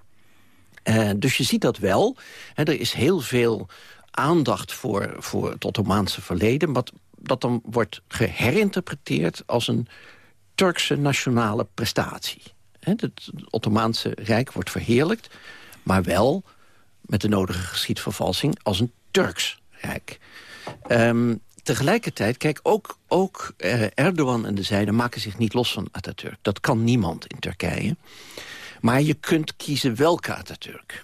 Dus je ziet dat wel. Hè, er is heel veel aandacht voor, voor het Ottomaanse verleden... wat dat dan wordt geherinterpreteerd als een Turkse nationale prestatie. Het Ottomaanse Rijk wordt verheerlijkt... maar wel met de nodige geschiedvervalsing als een Turks Rijk. Ehm, tegelijkertijd, kijk, ook, ook eh, Erdogan en de zijde maken zich niet los van Atatürk. Dat kan niemand in Turkije. Maar je kunt kiezen welke Atatürk.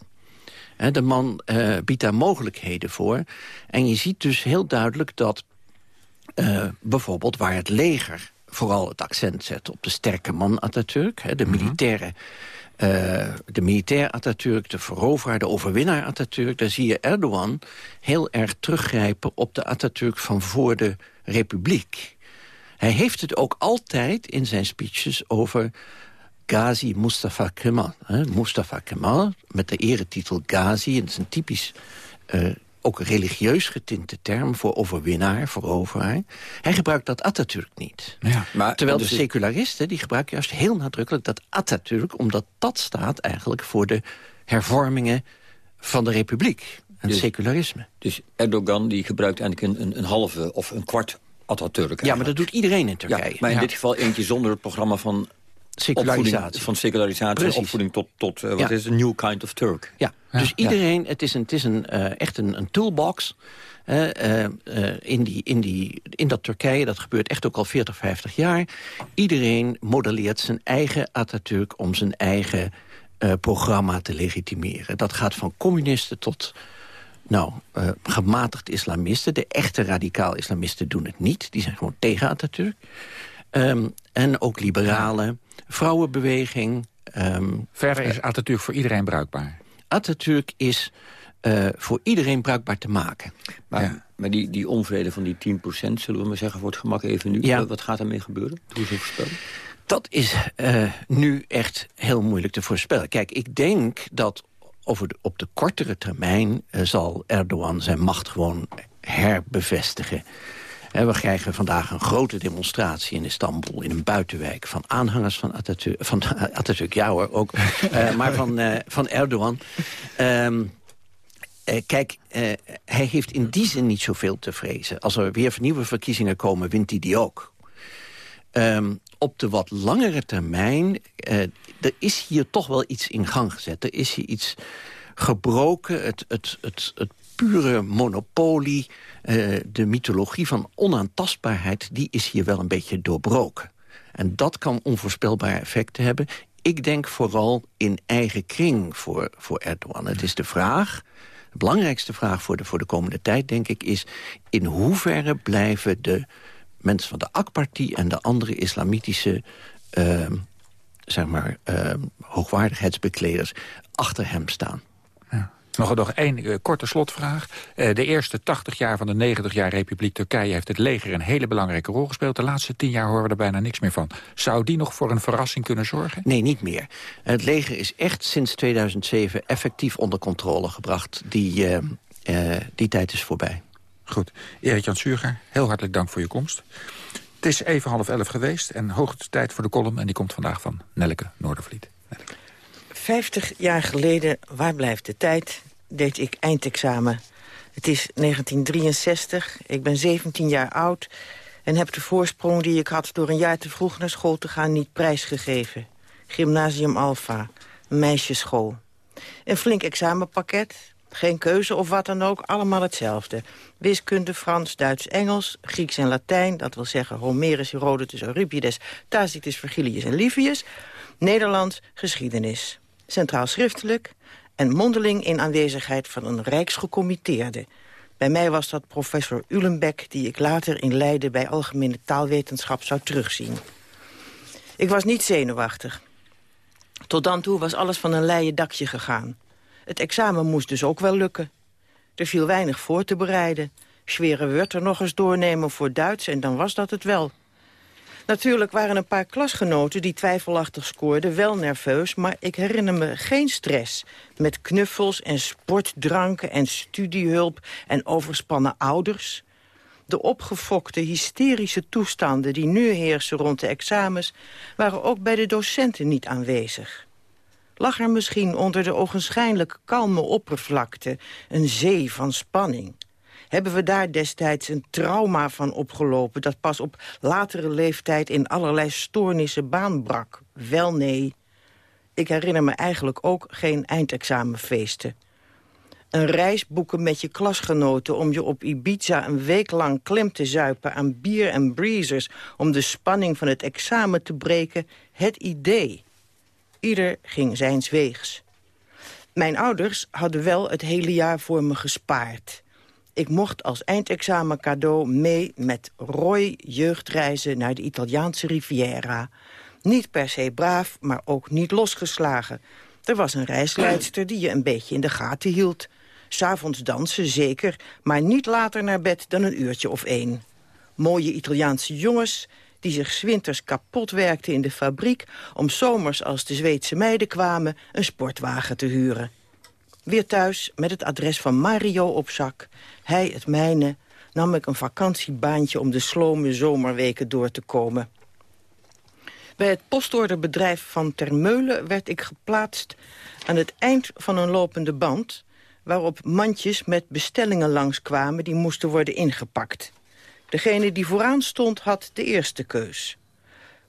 De man eh, biedt daar mogelijkheden voor. En je ziet dus heel duidelijk dat eh, bijvoorbeeld waar het leger vooral het accent zet op de sterke man Atatürk, hè, de militaire eh, de militair Atatürk, de veroveraar, de overwinnaar Atatürk... daar zie je Erdogan heel erg teruggrijpen op de Atatürk van voor de republiek. Hij heeft het ook altijd in zijn speeches over Ghazi Mustafa Kemal. Hè? Mustafa Kemal, met de eretitel Ghazi, en dat is een typisch... eh, ook religieus getinte term voor overwinnaar, veroveraar. Hij gebruikt dat Atatürk niet. Maar, Terwijl de secularisten die gebruiken juist heel nadrukkelijk dat Atatürk... omdat dat staat eigenlijk voor de hervormingen van de republiek. En Dus- secularisme. Dus Erdogan die gebruikt eigenlijk een, een, een halve of een kwart Atatürk. Ja, maar dat doet iedereen in Turkije. Ja, maar in Ja. dit geval eentje zonder het programma van Secularisatie. Van secularisatie Precies. en opvoeding tot, tot eh, wat Ja. is het, new kind of Turk. Ja, dus iedereen, het is, een, het is een, eh, echt een, een toolbox eh, eh, eh, in, die, in, die, in dat Turkije. Dat gebeurt echt ook al 40, 50 jaar. Iedereen modelleert zijn eigen Atatürk om zijn eigen eh, programma te legitimeren. Dat gaat van communisten tot nou, eh, gematigd islamisten. De echte radicaal islamisten doen het niet. Die zijn gewoon tegen Atatürk. Ehm, en ook liberalen, vrouwenbeweging. ehm, Verder is Atatürk voor iedereen bruikbaar. Atatürk is eh, voor iedereen bruikbaar te maken. Maar, maar die, die onvrede van die 10%, zullen we maar zeggen, voor het gemak even nu. Ja. Wat- gaat daarmee gebeuren? Hoe is het voorspellen? Dat is eh, nu echt heel moeilijk te voorspellen. Kijk, ik denk dat over de, op de kortere termijn... eh, zal Erdogan zijn macht gewoon herbevestigen. We krijgen vandaag een grote demonstratie in Istanbul... in een buitenwijk van aanhangers van Atatürk. Van Atatürk, ja hoor, ook. eh, maar van, eh, van Erdogan. Ehm, eh, kijk, hij heeft in die zin niet zoveel te vrezen. Als er weer nieuwe verkiezingen komen, wint hij die ook. Ehm, op de wat langere termijn, er is hier toch wel iets in gang gezet. Er is hier iets gebroken, het, het, het, het pure monopolie, eh, de mythologie van onaantastbaarheid... die is hier wel een beetje doorbroken. En dat kan onvoorspelbare effecten hebben. Ik denk vooral in eigen kring voor, voor Erdogan. Het is de vraag, de belangrijkste vraag voor de, voor de komende tijd, denk ik... is in hoeverre blijven de mensen van de AK-partij... en de andere islamitische ehm, zeg maar, ehm, hoogwaardigheidsbekleders achter hem staan. Nog, nog één eh, korte slotvraag. Eh, de eerste 80 jaar van de 90 jaar Republiek Turkije... heeft het leger een hele belangrijke rol gespeeld. De laatste 10 jaar horen we er bijna niks meer van. Zou die nog voor een verrassing kunnen zorgen? Nee, niet meer. Het leger is echt sinds 2007 effectief onder controle gebracht. Die, eh, die tijd is voorbij. Goed. Erik-Jan Suger, heel hartelijk dank voor je komst. Het is even half elf geweest en hoogste tijd voor de column... en die komt vandaag van Nelleke Noordervliet. 50 jaar geleden, waar blijft de tijd, deed ik eindexamen. Het is 1963, ik ben 17 jaar oud... en heb de voorsprong die ik had door een jaar te vroeg naar school te gaan niet prijsgegeven. Gymnasium Alpha, meisjesschool. Een flink examenpakket, geen keuze of wat dan ook, allemaal hetzelfde. Wiskunde, Frans, Duits, Engels, Grieks en Latijn... dat wil zeggen Homerus, Herodotus, Euripides, Tacitus, Virgilius en Livius... Nederlands, geschiedenis. Centraal schriftelijk en mondeling in aanwezigheid van een rijksgecommitteerde. Bij mij was dat professor Ulenbeck... die ik later in Leiden bij Algemene Taalwetenschap zou terugzien. Ik was niet zenuwachtig. Tot dan toe was alles van een leien dakje gegaan. Het examen moest dus ook wel lukken. Er viel weinig voor te bereiden. Schwere Wörter nog eens doornemen voor Duits en dan was dat het wel. Natuurlijk waren een paar klasgenoten die twijfelachtig scoorden wel nerveus... maar ik herinner me geen stress. Met knuffels en sportdranken en studiehulp en overspannen ouders. De opgefokte, hysterische toestanden die nu heersen rond de examens... waren ook bij de docenten niet aanwezig. Lag er misschien onder de ogenschijnlijk kalme oppervlakte... een zee van spanning? Hebben we daar destijds een trauma van opgelopen... dat pas op latere leeftijd in allerlei stoornissen baan brak? Wel nee. Ik herinner me eigenlijk ook geen eindexamenfeesten. Een reis boeken met je klasgenoten om je op Ibiza een week lang klem te zuipen aan bier en breezers... om de spanning van het examen te breken, het idee. Ieder ging zijns weegs. Mijn ouders hadden wel het hele jaar voor me gespaard. Ik mocht als eindexamen cadeau mee met Roy jeugdreizen naar de Italiaanse Riviera. Niet per se braaf, maar ook niet losgeslagen. Er was een reisleidster die je een beetje in de gaten hield. S'avonds dansen, zeker, maar niet later naar bed dan een uurtje of één. Mooie Italiaanse jongens die zich 's winters kapot werkten in de fabriek... om zomers, als de Zweedse meiden kwamen, een sportwagen te huren. Weer thuis, met het adres van Mario op zak, hij het mijne... nam ik een vakantiebaantje om de slome zomerweken door te komen. Bij het postorderbedrijf van Termeulen werd ik geplaatst... aan het eind van een lopende band... waarop mandjes met bestellingen langskwamen... die moesten worden ingepakt. Degene die vooraan stond had de eerste keus.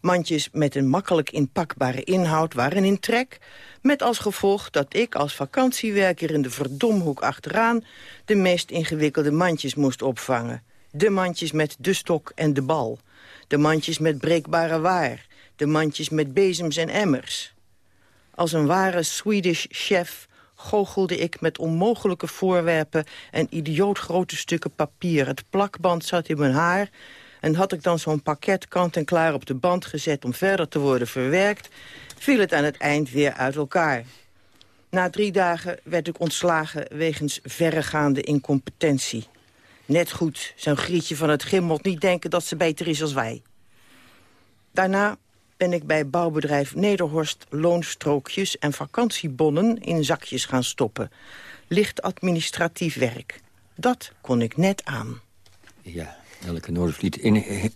Mandjes met een makkelijk inpakbare inhoud waren in trek... met als gevolg dat ik als vakantiewerker in de verdomhoek achteraan... de meest ingewikkelde mandjes moest opvangen. De mandjes met de stok en de bal. De mandjes met breekbare waar. De mandjes met bezems en emmers. Als een ware Swedish chef goochelde ik met onmogelijke voorwerpen... en idioot grote stukken papier. Het plakband zat in mijn haar... en had ik dan zo'n pakket kant-en-klaar op de band gezet... om verder te worden verwerkt, viel het aan het eind weer uit elkaar. Na drie dagen werd ik ontslagen wegens verregaande incompetentie. Net goed zou Grietje van het Gimmelt niet denken dat ze beter is als wij. Daarna ben ik bij bouwbedrijf Nederhorst loonstrookjes en vakantiebonnen in zakjes gaan stoppen. Licht administratief werk. Dat kon ik net aan. Ja, Elke Noordervliet.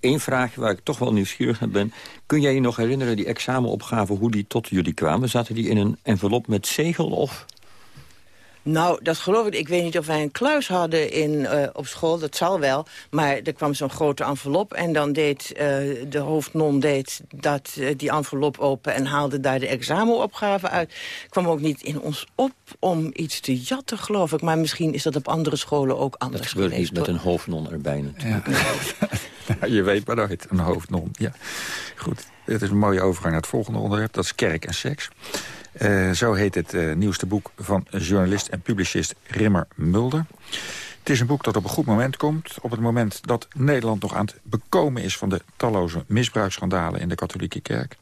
Eén vraagje waar ik toch wel nieuwsgierig naar ben. Kun jij je nog herinneren, die examenopgaven, hoe die tot jullie kwamen? Zaten die in een envelop met zegel of... Nou, dat geloof ik. Ik weet niet of wij een kluis hadden in, uh, op school. Dat zal wel. Maar er kwam zo'n grote envelop. En dan deed uh, de hoofdnon deed dat, uh, die envelop open... en haalde daar de examenopgave uit. kwam ook niet in ons op om iets te jatten, geloof ik. Maar misschien is dat op andere scholen ook anders Dat gebeurt geweest, niet met hoor. een hoofdnon erbij natuurlijk. Nou, je weet maar nooit, een hoofdnon. Ja. Goed, dit is een mooie overgang naar het volgende onderwerp. Dat is kerk en seks. Uh, zo heet het uh, nieuwste boek van journalist en publicist Rimmer Mulder. Het is een boek dat op een goed moment komt. Op het moment dat Nederland nog aan het bekomen is... van de talloze misbruiksschandalen in de katholieke kerk.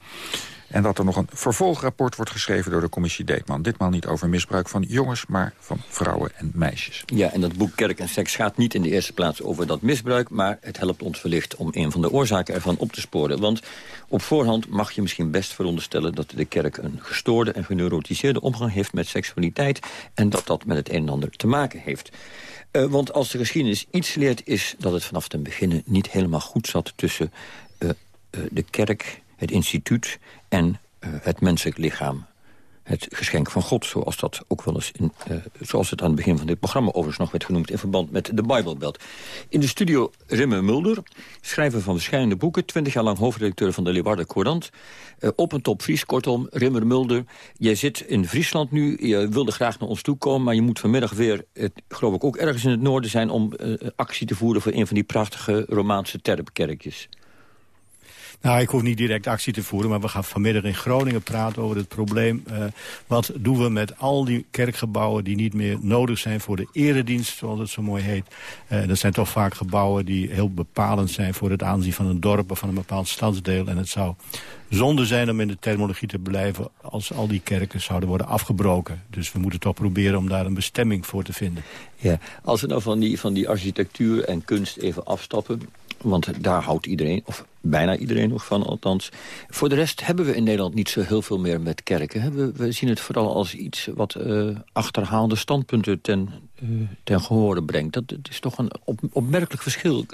En dat er nog een vervolgrapport wordt geschreven door de commissie Deetman. Ditmaal niet over misbruik van jongens, maar van vrouwen en meisjes. Ja, en dat boek Kerk en Seks gaat niet in de eerste plaats over dat misbruik... maar het helpt ons wellicht om een van de oorzaken ervan op te sporen. Want op voorhand mag je misschien best veronderstellen... dat de kerk een gestoorde en geneurotiseerde omgang heeft met seksualiteit... en dat dat met het een en ander te maken heeft. Uh, want als de geschiedenis iets leert is dat het vanaf den beginnen... niet helemaal goed zat tussen uh, uh, de kerk, het instituut en het menselijk lichaam het geschenk van God, zoals dat ook wel eens in, uh, zoals het aan het begin van dit programma overigens nog werd genoemd in verband met de Bijbelbelt. In de studio Rimme Mulder, schrijver van verschillende boeken, 20 jaar lang hoofdredacteur van de Leeuwarden Courant, uh, op een top Fries, kortom, Rimmer Mulder. Jij zit in Friesland nu, je wilde graag naar ons toe komen, maar je moet vanmiddag weer, geloof ik, ook ergens in het noorden zijn om uh, actie te voeren voor een van die prachtige Romaanse terpkerkjes. Nou, ik hoef niet direct actie te voeren, maar we gaan vanmiddag in Groningen praten over het probleem. Uh, wat doen we met al die kerkgebouwen die niet meer nodig zijn voor de eredienst, zoals het zo mooi heet. Uh, dat zijn toch vaak gebouwen die heel bepalend zijn voor het aanzien van een dorp of van een bepaald stadsdeel. En het zou zonde zijn om in de terminologie te blijven als al die kerken zouden worden afgebroken. Dus we moeten toch proberen om daar een bestemming voor te vinden. Ja, als we nou van die, van die architectuur en kunst even afstappen... want daar houdt iedereen, of bijna iedereen nog van althans. Voor de rest hebben we in Nederland niet zo heel veel meer met kerken. We, zien het vooral als iets wat uh, achterhaalde standpunten ten, uh, ten gehore brengt. Dat, is toch een op, opmerkelijk verschil.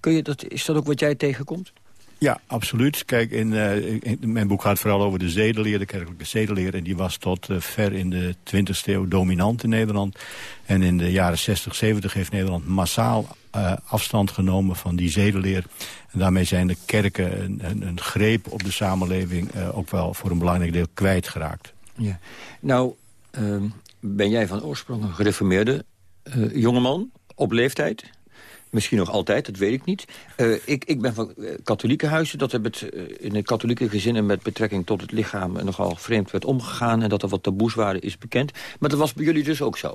Kun je dat, is dat ook wat jij tegenkomt? Ja, absoluut. Kijk, in, uh, in, mijn boek gaat vooral over de zedeleer, de kerkelijke zedeleer. En die was tot uh, ver in de 20e eeuw dominant in Nederland. En in de jaren 60, 70 heeft Nederland massaal uh, afstand genomen van die zedeleer. En daarmee zijn de kerken een, een, een greep op de samenleving ook wel voor een belangrijk deel kwijtgeraakt. Ja. Nou, ehm, ben jij van oorsprong een gereformeerde jongeman op leeftijd? Misschien nog altijd, dat weet ik niet. Uh, ik, ik ben van uh, katholieke huizen. Dat er met, uh, in de katholieke gezinnen met betrekking tot het lichaam... nogal vreemd werd omgegaan en dat er wat taboes waren, is bekend. Maar dat was bij jullie dus ook zo?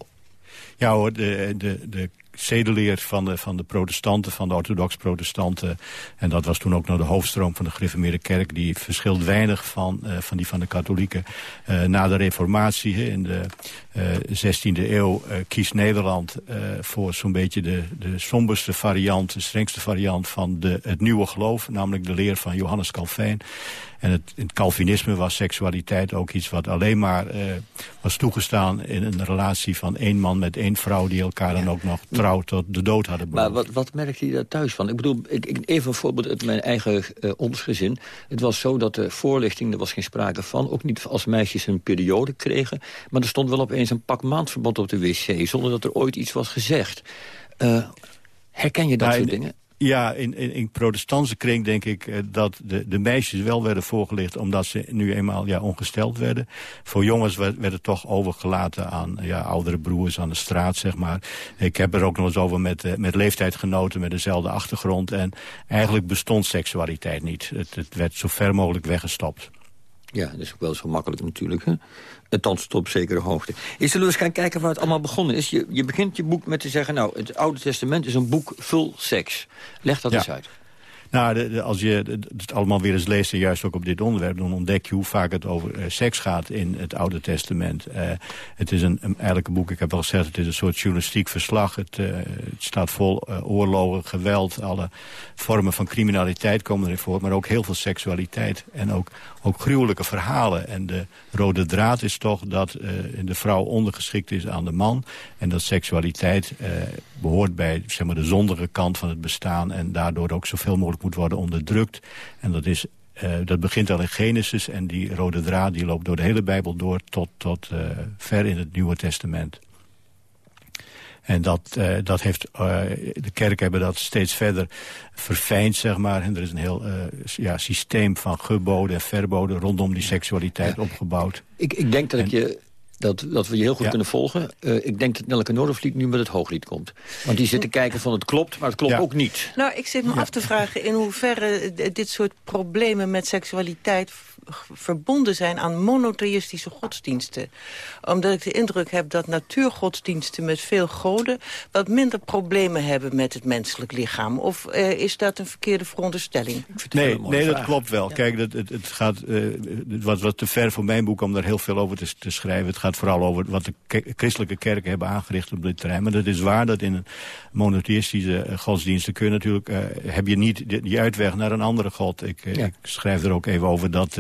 Ja hoor, de, de, de zedeleer van de, van de protestanten, van de orthodox protestanten. En dat was toen ook nog de hoofdstroom van de gereformeerde kerk. Die verschilt weinig van, van die van de katholieken. Na de reformatie in de 16e eeuw kiest Nederland voor zo'n beetje de, de somberste variant, de strengste variant van de, het nieuwe geloof. Namelijk de leer van Johannes Calvijn. En het, in het Calvinisme was seksualiteit ook iets wat alleen maar was toegestaan in een relatie van één man met één vrouw die elkaar ja. dan ook nog trouw tot de dood hadden beloofd. Maar wat, wat merkte je daar thuis van? Ik bedoel, ik, ik, even een voorbeeld uit mijn eigen ons gezin. Het was zo dat de voorlichting, er was geen sprake van, ook niet als meisjes een periode kregen. Maar er stond wel opeens een pak maandverband op de wc, zonder dat er ooit iets was gezegd. Uh, herken je dat nou, soort dingen? Ja, in, in, in protestantse kring denk ik uh, dat de, de meisjes wel werden voorgelicht... omdat ze nu eenmaal ja, ongesteld werden. Voor jongens werd, werd het toch overgelaten aan ja, oudere broers aan de straat, zeg maar. Ik heb er ook nog eens over met, uh, met leeftijdgenoten met dezelfde achtergrond. En eigenlijk bestond seksualiteit niet. Het, het werd zo ver mogelijk weggestopt. Ja, dat is ook wel zo makkelijk natuurlijk. Hè? Althans tot op zekere hoogte. Is zullen we eens gaan kijken waar het allemaal begonnen is? Je, je begint je boek met te zeggen... nou, het Oude Testament is een boek vol seks. Leg dat ja. eens uit. Nou, als je het allemaal weer eens leest, en juist ook op dit onderwerp... dan ontdek je hoe vaak het over uh, seks gaat in het Oude Testament. Uh, het is een, een, eigenlijk boek, ik heb al gezegd... het is een soort journalistiek verslag. Het, het staat vol oorlogen, geweld, alle vormen van criminaliteit komen erin voor... maar ook heel veel seksualiteit en ook, ook gruwelijke verhalen. En de rode draad is toch dat de vrouw ondergeschikt is aan de man... en dat seksualiteit behoort bij zeg maar, de zondige kant van het bestaan... en daardoor ook zoveel mogelijk moet worden onderdrukt. En dat, is, uh, dat begint al in Genesis en die rode draad die loopt door de hele Bijbel door... tot, tot uh, ver in het Nieuwe Testament. En dat, uh, dat heeft, de kerken hebben dat steeds verder verfijnd, zeg maar. En er is een heel ja, systeem van geboden en verboden rondom die seksualiteit ja. opgebouwd. Ik, ik denk dat en, ik je dat, dat we je heel goed ja. kunnen volgen. Uh, ik denk dat Nelke Noordervliet nu met het hooglied komt. Want die zit te kijken van het klopt, maar het klopt ja. ook niet. Nou, ik zit me ja. af te vragen in hoeverre dit soort problemen met seksualiteit verbonden zijn aan monotheïstische godsdiensten. Omdat ik de indruk heb dat natuurgodsdiensten met veel goden... wat minder problemen hebben met het menselijk lichaam. Of uh, is dat een verkeerde veronderstelling? Nee, nee dat klopt wel. Ja. Kijk, het, het, het gaat uh, het was wat te ver voor mijn boek om daar heel veel over te, te schrijven. Het gaat vooral over wat de christelijke kerken hebben aangericht op dit terrein. Maar het is waar dat in een monotheïstische uh, godsdiensten kun je natuurlijk... heb je niet die, uitweg naar een andere god. Ik, ja. ik schrijf er ook even over dat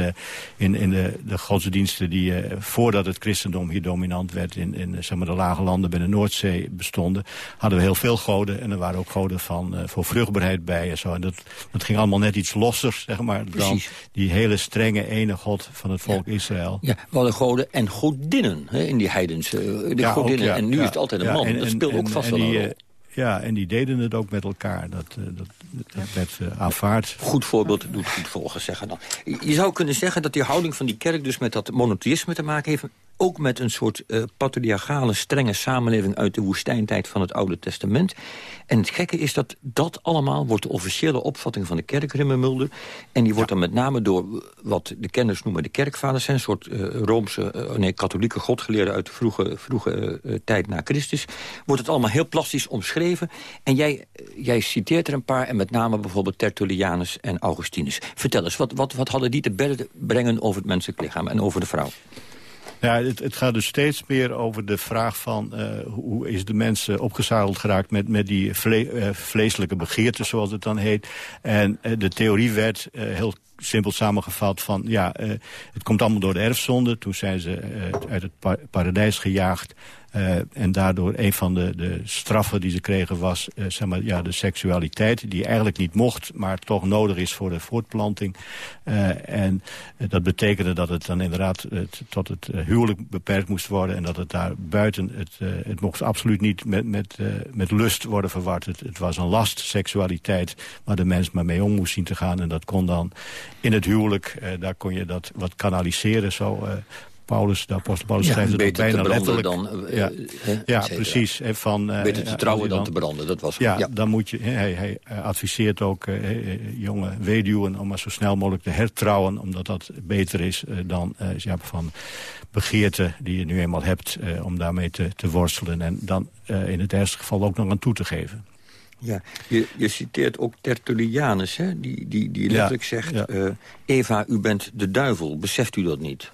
in, in de, de godsdiensten die uh, voordat het christendom hier dominant werd... in, in zeg maar, de lage landen bij de Noordzee bestonden... hadden we heel veel goden en er waren ook goden van, uh, voor vruchtbaarheid bij. En, zo. en dat, dat ging allemaal net iets losser zeg maar, dan die hele strenge ene god van het volk ja. Israël. Ja, we hadden goden en godinnen hè, in die heidense de ja, godinnen. Ook, ja, en nu is het altijd een man. En, dat speelt ook vast wel een rol. Ja, en die deden het ook met elkaar. Dat, uh, dat, dat werd uh, aanvaard. Goed voorbeeld doet goed volgen, zeggen dan. Je zou kunnen zeggen dat die houding van die kerk... dus met dat monotheïsme te maken heeft... ook met een soort uh, patriarchale, strenge samenleving... uit de woestijntijd van het Oude Testament. En het gekke is dat dat allemaal wordt de officiële opvatting van de kerk, Rimmermulder. En die wordt ja. dan met name door wat de kenners noemen de kerkvaders... zijn een soort Roomse, nee, katholieke godgeleerden... uit de vroege, vroege tijd na Christus. Wordt het allemaal heel plastisch omschreven. En jij, jij citeert er een paar, en met name bijvoorbeeld Tertullianus en Augustinus. Vertel eens, wat, wat, wat hadden die te brengen over het menselijk lichaam en over de vrouw? Ja, het, gaat dus steeds meer over de vraag van... Uh, hoe is de mens opgezadeld geraakt met, met die vle uh, vleeselijke begeerte, zoals het dan heet. En de theorie werd heel simpel samengevat van... ja, het komt allemaal door de erfzonde. Toen zijn ze uit het pa paradijs gejaagd. Uh, en daardoor een van de, de straffen die ze kregen was uh, zeg maar, ja, de seksualiteit. Die eigenlijk niet mocht, maar toch nodig is voor de voortplanting. Uh, en dat betekende dat het dan inderdaad tot het huwelijk beperkt moest worden. En dat het daar buiten, het, het mocht absoluut niet met, met, met lust worden verward. Het, het was een last, seksualiteit, waar de mens maar mee om moest zien te gaan. En dat kon dan in het huwelijk, daar kon je dat wat kanaliseren zo... Paulus, de apostel Paulus ja, schrijft het ook bijna letterlijk. Dan, uh, ja, uh, ja precies. Van, uh, beter te trouwen dan, dan, te branden, dat was ja, ja, dan moet je, hij, hij adviseert ook jonge weduwen om maar zo snel mogelijk te hertrouwen, omdat dat beter is dan ja, van begeerte die je nu eenmaal hebt, om daarmee te, te worstelen. En dan in het ergste geval ook nog aan toe te geven. Ja, je, je citeert ook Tertullianus, hè? Die, die, die letterlijk ja, zegt... Ja. Eva, u bent de duivel, beseft u dat niet?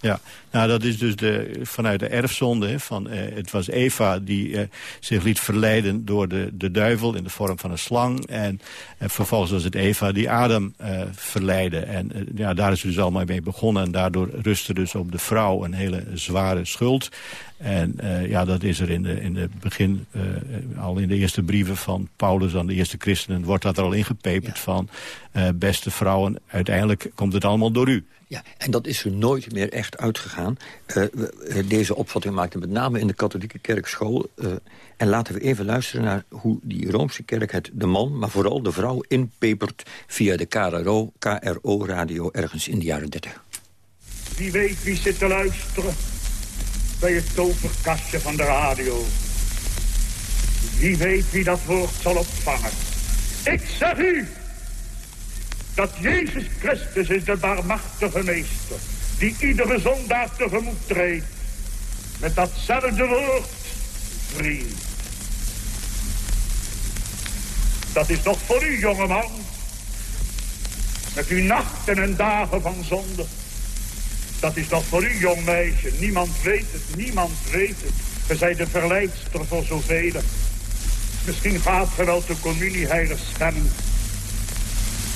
Ja, nou dat is dus de, vanuit de erfzonde. Van, eh, het was Eva die eh, zich liet verleiden door de, de duivel in de vorm van een slang. En eh, vervolgens was het Eva die Adam verleidde. En ja, daar is dus allemaal mee begonnen. En daardoor rustte dus op de vrouw een hele zware schuld. En ja, dat is er in de, in de begin, al in de eerste brieven van Paulus aan de eerste christenen... wordt dat er al ingepeperd van, beste vrouwen, uiteindelijk komt het allemaal door u. Ja, en dat is er nooit meer echt uitgegaan. Uh, deze opvatting maakte met name in de katholieke kerkschool. Uh, en laten we even luisteren naar hoe die Roomse kerk het de man... maar vooral de vrouw inpepert via de KRO, KRO-radio ergens in de jaren 30. Wie weet wie zit te luisteren bij het toverkastje van de radio. Wie weet wie dat woord zal opvangen. Ik zeg u, dat Jezus Christus is de barmachtige meester... die iedere zondaar tegemoet treedt met datzelfde woord, vriend. Dat is nog voor u, jongeman. Met uw nachten en dagen van zonde. Dat is nog voor u, jong meisje. Niemand weet het, niemand weet het. Ge zijt de verleidster voor zoveel. Misschien gaat ge wel de communie heilig stemmen.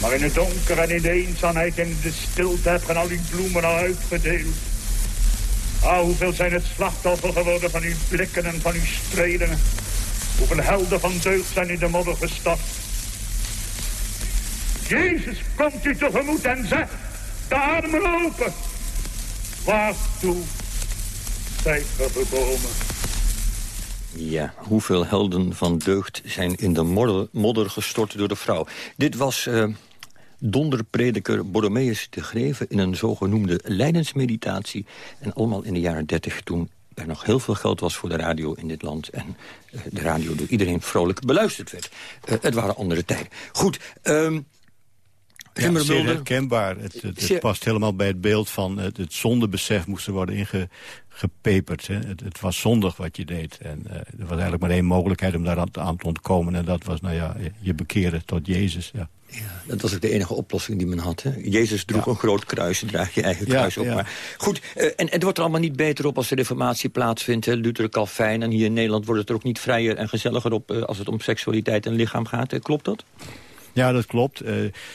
Maar in het donker en in de eenzaamheid en in de stilte heb al uw bloemen al uitgedeeld. Ah, hoeveel zijn het slachtoffer geworden van uw blikken en van uw streden. Hoeveel helden van deugd zijn in de modder gestapt. Jezus komt u tegemoet en zegt, de armen open. Waartoe zijt ge gekomen? Ja, hoeveel helden van deugd zijn in de modder, modder gestort door de vrouw. Dit was uh, donderprediker Borromeus de Greven... in een zogenoemde lijdensmeditatie. En allemaal in de jaren dertig toen er nog heel veel geld was voor de radio in dit land... en uh, de radio door iedereen vrolijk beluisterd werd. Uh, het waren andere tijden. Goed, um, ja, zeer herkenbaar. Het, het, het, past helemaal bij het beeld van het, het zondebesef moest er worden ingepeperd. Het, het, was zondig wat je deed. En uh, er was eigenlijk maar één mogelijkheid om daar aan te ontkomen. En dat was, nou ja, je bekeren tot Jezus. Ja. Ja, dat was ook de enige oplossing die men had. Hè? Jezus droeg een groot kruis, je draagt je eigen kruis op. Maar goed, uh, en, en het wordt er allemaal niet beter op als de reformatie plaatsvindt. Hè? Luther Calvijn en hier in Nederland wordt het er ook niet vrijer en gezelliger op... Uh, als het om seksualiteit en lichaam gaat. Klopt dat? Ja, dat klopt. Uh,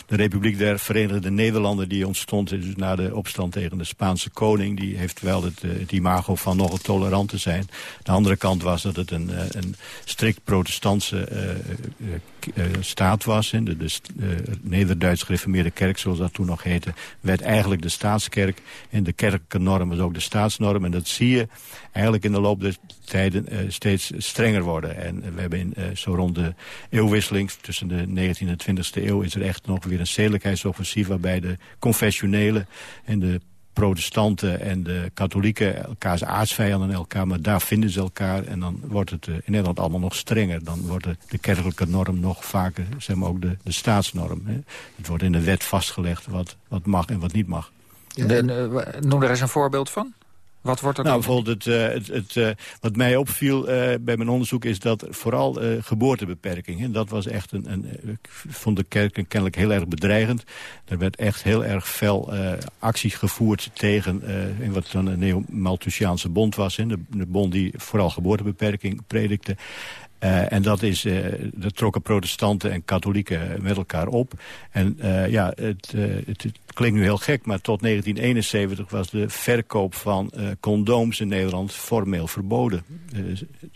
de Republiek der Verenigde Nederlanden die ontstond na de opstand tegen de Spaanse koning... die heeft wel het, uh, het imago van nogal tolerant te zijn. De andere kant was dat het een, uh, een strikt protestantse staat was. In de, de Neder-Duits gereformeerde kerk, zoals dat toen nog heette... werd eigenlijk de staatskerk. En de kerkelijke norm was ook de staatsnorm. En dat zie je eigenlijk in de loop der tijden uh, steeds strenger worden. En we hebben in, zo rond de eeuwwisseling tussen de 19e en 20e eeuw... is er echt nog weer een zedelijkheidsoffensief... waarbij de confessionelen en de protestanten en de katholieken elkaars aardsvijanden elkaar, maar daar vinden ze elkaar en dan wordt het uh, in Nederland allemaal nog strenger. Dan wordt de, de kerkelijke norm nog vaker, zeg maar ook de, de staatsnorm. Hè. Het wordt in de wet vastgelegd wat, wat mag en wat niet mag. De, noem er eens een voorbeeld van. Wat wordt er nou, bijvoorbeeld het, uh, het, het uh, wat mij opviel uh, bij mijn onderzoek is dat vooral geboortebeperking. En dat was echt een, een, ik vond de kerk kennelijk heel erg bedreigend. Er werd echt heel erg fel acties gevoerd tegen in wat dan een neo-Malthusiaanse bond was. Hè, de, de bond die vooral geboortebeperking predikte. Uh, en dat, is, uh, dat trokken protestanten en katholieken met elkaar op. En uh, ja, het, het, het, klinkt nu heel gek, maar tot 1971 was de verkoop van condooms in Nederland formeel verboden.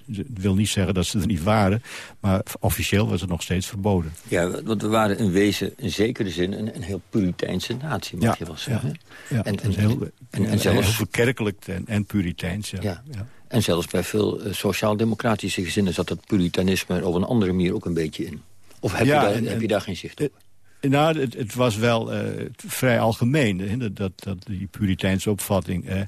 dat wil niet zeggen dat ze er niet waren, maar officieel was het nog steeds verboden. Ja, want we waren in wezen in zekere zin een, een heel puriteinse natie, mag ja, je wel zeggen. Ja, ja en, en, heel, en, en, zelfs... en, en puriteins, ja. ja. En zelfs bij veel uh, sociaal-democratische gezinnen zat dat puritanisme er op een andere manier ook een beetje in. Of heb, ja, je, daar, en, heb je daar geen zicht op? Nou, het, het, was wel uh, vrij algemeen, hè, dat, dat, die Puriteinse opvatting. Uh,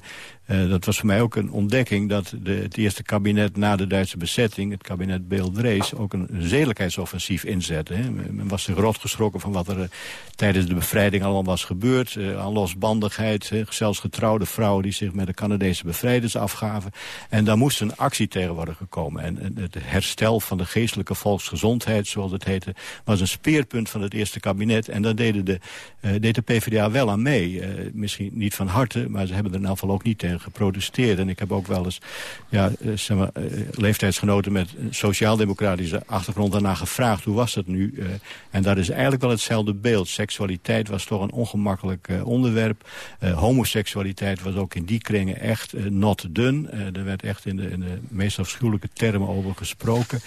uh, dat was voor mij ook een ontdekking dat de, het eerste kabinet na de Duitse bezetting... het kabinet Beeldrees ook een zedelijkheidsoffensief inzette. Hè. Men was zich rot geschrokken van wat er tijdens de bevrijding allemaal was gebeurd. aan losbandigheid, zelfs getrouwde vrouwen die zich met de Canadese bevrijders afgaven. En daar moest een actie tegen worden gekomen. En, het herstel van de geestelijke volksgezondheid, zoals het heette... was een speerpunt van het eerste kabinet en daar deden de, uh, deed de PvdA wel aan mee. Uh, misschien niet van harte, maar ze hebben er in ieder geval ook niet tegen en geprotesteerd. En ik heb ook wel eens ja, zeg maar, leeftijdsgenoten met sociaal-democratische achtergrond daarna gevraagd. Hoe was dat nu? en dat is eigenlijk wel hetzelfde beeld. Seksualiteit was toch een ongemakkelijk onderwerp. homoseksualiteit was ook in die kringen echt not done. er werd echt in de, in de meest afschuwelijke termen over gesproken.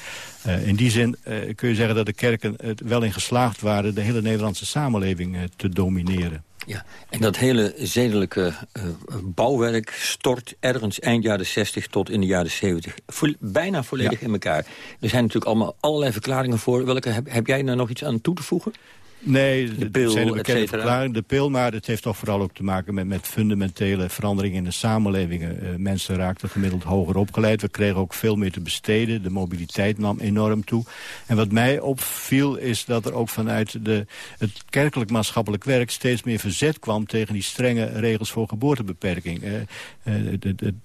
in die zin kun je zeggen dat de kerken het wel in geslaagd waren... de hele Nederlandse samenleving eh, te domineren. Ja, en dat hele zedelijke uh, bouwwerk stort ergens eind jaren 60 tot in de jaren 70. bijna volledig in elkaar. Er zijn natuurlijk allemaal allerlei verklaringen voor. Welke heb, heb jij daar nog iets aan toe te voegen? Nee, de pil, zijn de bekende verklaring. De pil, maar het heeft toch vooral ook te maken met, met fundamentele veranderingen in de samenlevingen. Uh, mensen raakten gemiddeld hoger opgeleid. We kregen ook veel meer te besteden. De mobiliteit nam enorm toe. En wat mij opviel is dat er ook vanuit de, het kerkelijk maatschappelijk werk... steeds meer verzet kwam tegen die strenge regels voor geboortebeperking. Uh,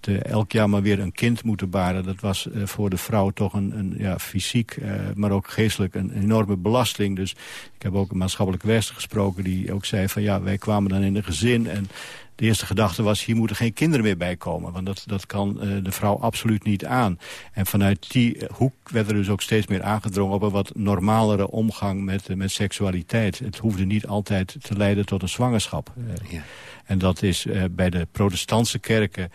uh, elk jaar maar weer een kind moeten baren. Dat was voor de vrouw toch een, een ja, fysiek, maar ook geestelijk een enorme belasting. Dus ik heb ook een maatschappelijk werkster gesproken... die ook zei van ja, wij kwamen dan in een gezin... en de eerste gedachte was, hier moeten geen kinderen meer bij komen. Want dat, dat kan uh, de vrouw absoluut niet aan. En vanuit die uh, hoek werd er dus ook steeds meer aangedrongen... op een wat normalere omgang met, uh, met seksualiteit. Het hoefde niet altijd te leiden tot een zwangerschap. Ja. En dat is bij de protestantse kerken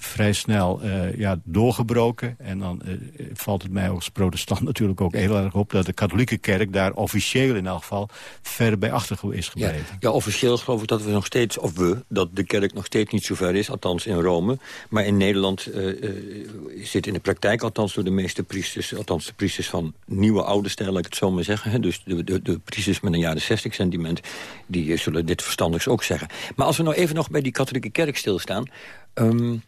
vrij snel uh, ja, doorgebroken. En dan uh, valt het mij als protestant natuurlijk ook heel erg op... dat de katholieke kerk daar officieel in elk geval ver bij achter is gebleven. Ja, ja, officieel geloof ik dat we nog steeds, of we, dat de kerk nog steeds niet zo ver is. Althans in Rome. Maar in Nederland uh, zit in de praktijk, althans door de meeste priesters... althans de priesters van nieuwe oude stijl, laat ik het zo maar zeggen. Dus de, de, de priesters met een jaren 60 sentiment... die zullen dit verstandigs ook zeggen. Maar als we nou even nog bij die katholieke kerk stilstaan... Um,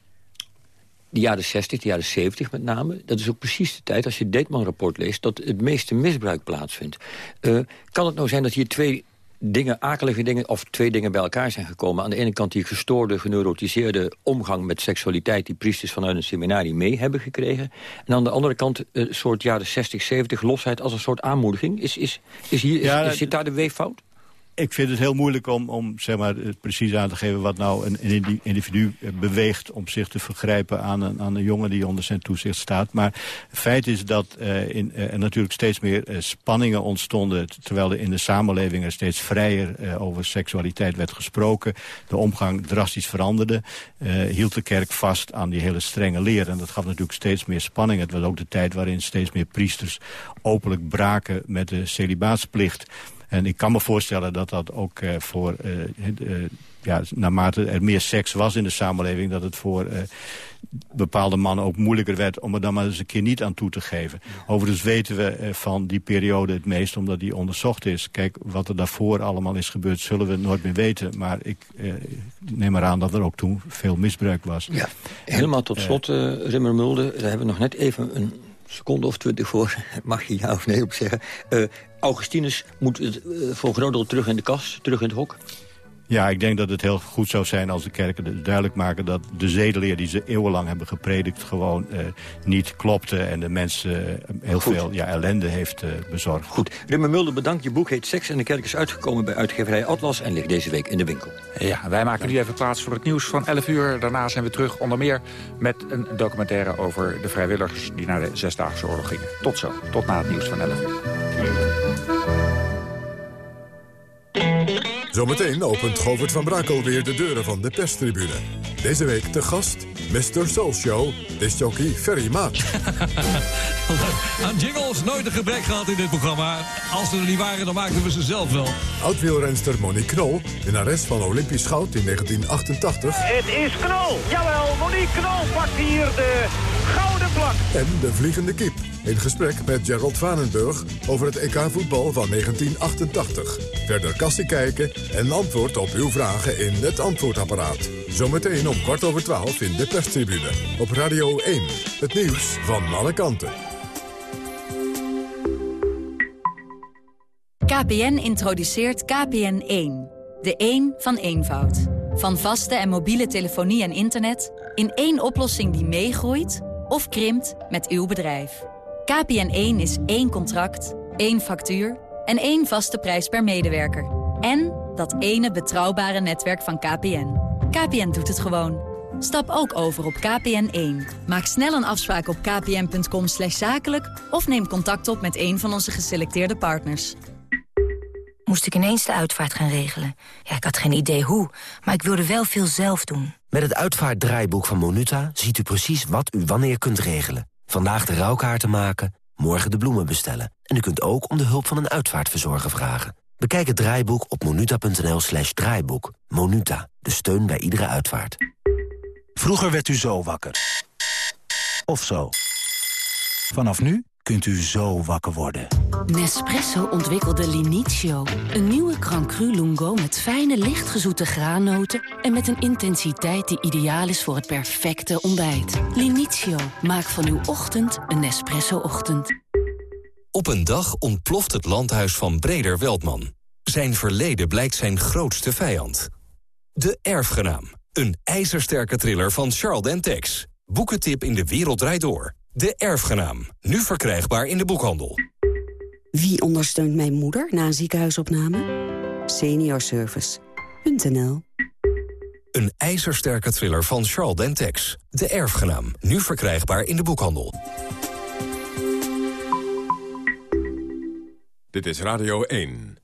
de jaren 60, de jaren 70 met name... dat is ook precies de tijd, als je het Deetman-rapport leest... dat het meeste misbruik plaatsvindt. Uh, kan het nou zijn dat hier twee dingen, akelige dingen... of twee dingen bij elkaar zijn gekomen? Aan de ene kant die gestoorde, geneurotiseerde omgang met seksualiteit... die priesters vanuit een seminarie mee hebben gekregen. En aan de andere kant een soort jaren 60, 70 losheid als een soort aanmoediging. Is, is, is hier, is, ja, is, zit daar de weeffout? Ik vind het heel moeilijk om, om zeg maar, precies aan te geven... wat nou een, individu beweegt om zich te vergrijpen aan een, aan een jongen... die onder zijn toezicht staat. Maar feit is dat uh, in, uh, er natuurlijk steeds meer uh, spanningen ontstonden... terwijl er in de samenleving er steeds vrijer over seksualiteit werd gesproken. De omgang drastisch veranderde. hield de kerk vast aan die hele strenge leer. En dat gaf natuurlijk steeds meer spanning. Het was ook de tijd waarin steeds meer priesters openlijk braken met de celibatsplicht... En ik kan me voorstellen dat dat ook uh, voor... Uh, uh, ja, naarmate er meer seks was in de samenleving... dat het voor bepaalde mannen ook moeilijker werd... om er dan maar eens een keer niet aan toe te geven. Overigens weten we van die periode het meest... omdat die onderzocht is. Kijk, wat er daarvoor allemaal is gebeurd... zullen we nooit meer weten. Maar ik neem maar aan dat er ook toen veel misbruik was. Ja, helemaal tot slot, Rimmer Mulder. Daar hebben we nog net even een seconde of twintig voor. Mag je ja of nee op zeggen. Augustinus moet uh, voor deel terug in de kas, terug in het hok? Ja, ik denk dat het heel goed zou zijn als de kerken duidelijk maken... dat de zedeleer die ze eeuwenlang hebben gepredikt gewoon uh, niet klopte... en de mensen uh, heel goed. veel ja, ellende heeft uh, bezorgd. Goed. Rimmer Mulder, bedankt. Je boek heet Seks en de Kerk is uitgekomen bij uitgeverij Atlas... en ligt deze week in de winkel. Ja, wij maken nu even plaats voor het nieuws van 11 uur. Daarna zijn we terug onder meer met een documentaire over de vrijwilligers... die naar de Zesdaagse Oorlog gingen. Tot zo. Tot na het nieuws van 11 uur. Zometeen opent Govert van Brakel weer de deuren van de perstribune. Deze week de gast, Mr. Soul Show, disjockey Ferry Maat. Aan jingles nooit een gebrek gehad in dit programma. Als ze er niet waren, dan maakten we ze zelf wel. Oud-wielrenster Monique Knol, winnares van Olympisch goud in 1988. Het is Knol, jawel, Monique Knol pakt hier de gouden plak. En de vliegende kip. In gesprek met Gerald Vanenburg over het EK voetbal van 1988. Verder kassie kijken en antwoord op uw vragen in het antwoordapparaat. Zometeen om kwart over twaalf in de perstribune. Op Radio 1. Het nieuws van alle kanten. KPN introduceert KPN1. De 1 van eenvoud. Van vaste en mobiele telefonie en internet... in één oplossing die meegroeit of krimpt met uw bedrijf. KPN1 is één contract, één factuur en één vaste prijs per medewerker. En dat ene betrouwbare netwerk van KPN. KPN doet het gewoon. Stap ook over op KPN1. Maak snel een afspraak op kpn.com zakelijk... of neem contact op met een van onze geselecteerde partners. Moest ik ineens de uitvaart gaan regelen. Ja, ik had geen idee hoe, maar ik wilde wel veel zelf doen. Met het uitvaartdraaiboek van Monuta ziet u precies wat u wanneer kunt regelen. Vandaag de rouwkaarten maken, morgen de bloemen bestellen. En u kunt ook om de hulp van een uitvaartverzorger vragen. Bekijk het draaiboek op monuta.nl slash draaiboek. Monuta, de steun bij iedere uitvaart. Vroeger werd u zo wakker. Of zo. Vanaf nu kunt u zo wakker worden. Nespresso ontwikkelde Linizio. Een nieuwe Crancru Lungo met fijne, lichtgezoete graannoten... en met een intensiteit die ideaal is voor het perfecte ontbijt. Linizio, maak van uw ochtend een Nespresso-ochtend. Op een dag ontploft het landhuis van Breder Weldman. Zijn verleden blijkt zijn grootste vijand. De Erfgenaam. Een ijzersterke thriller van Charles Dentex. Boekentip in de wereld draait door. De Erfgenaam. Nu verkrijgbaar in de boekhandel. Wie ondersteunt mijn moeder na een ziekenhuisopname? Seniorservice.nl Een ijzersterke thriller van Charles Dentex. De Erfgenaam. Nu verkrijgbaar in de boekhandel. Dit is Radio 1.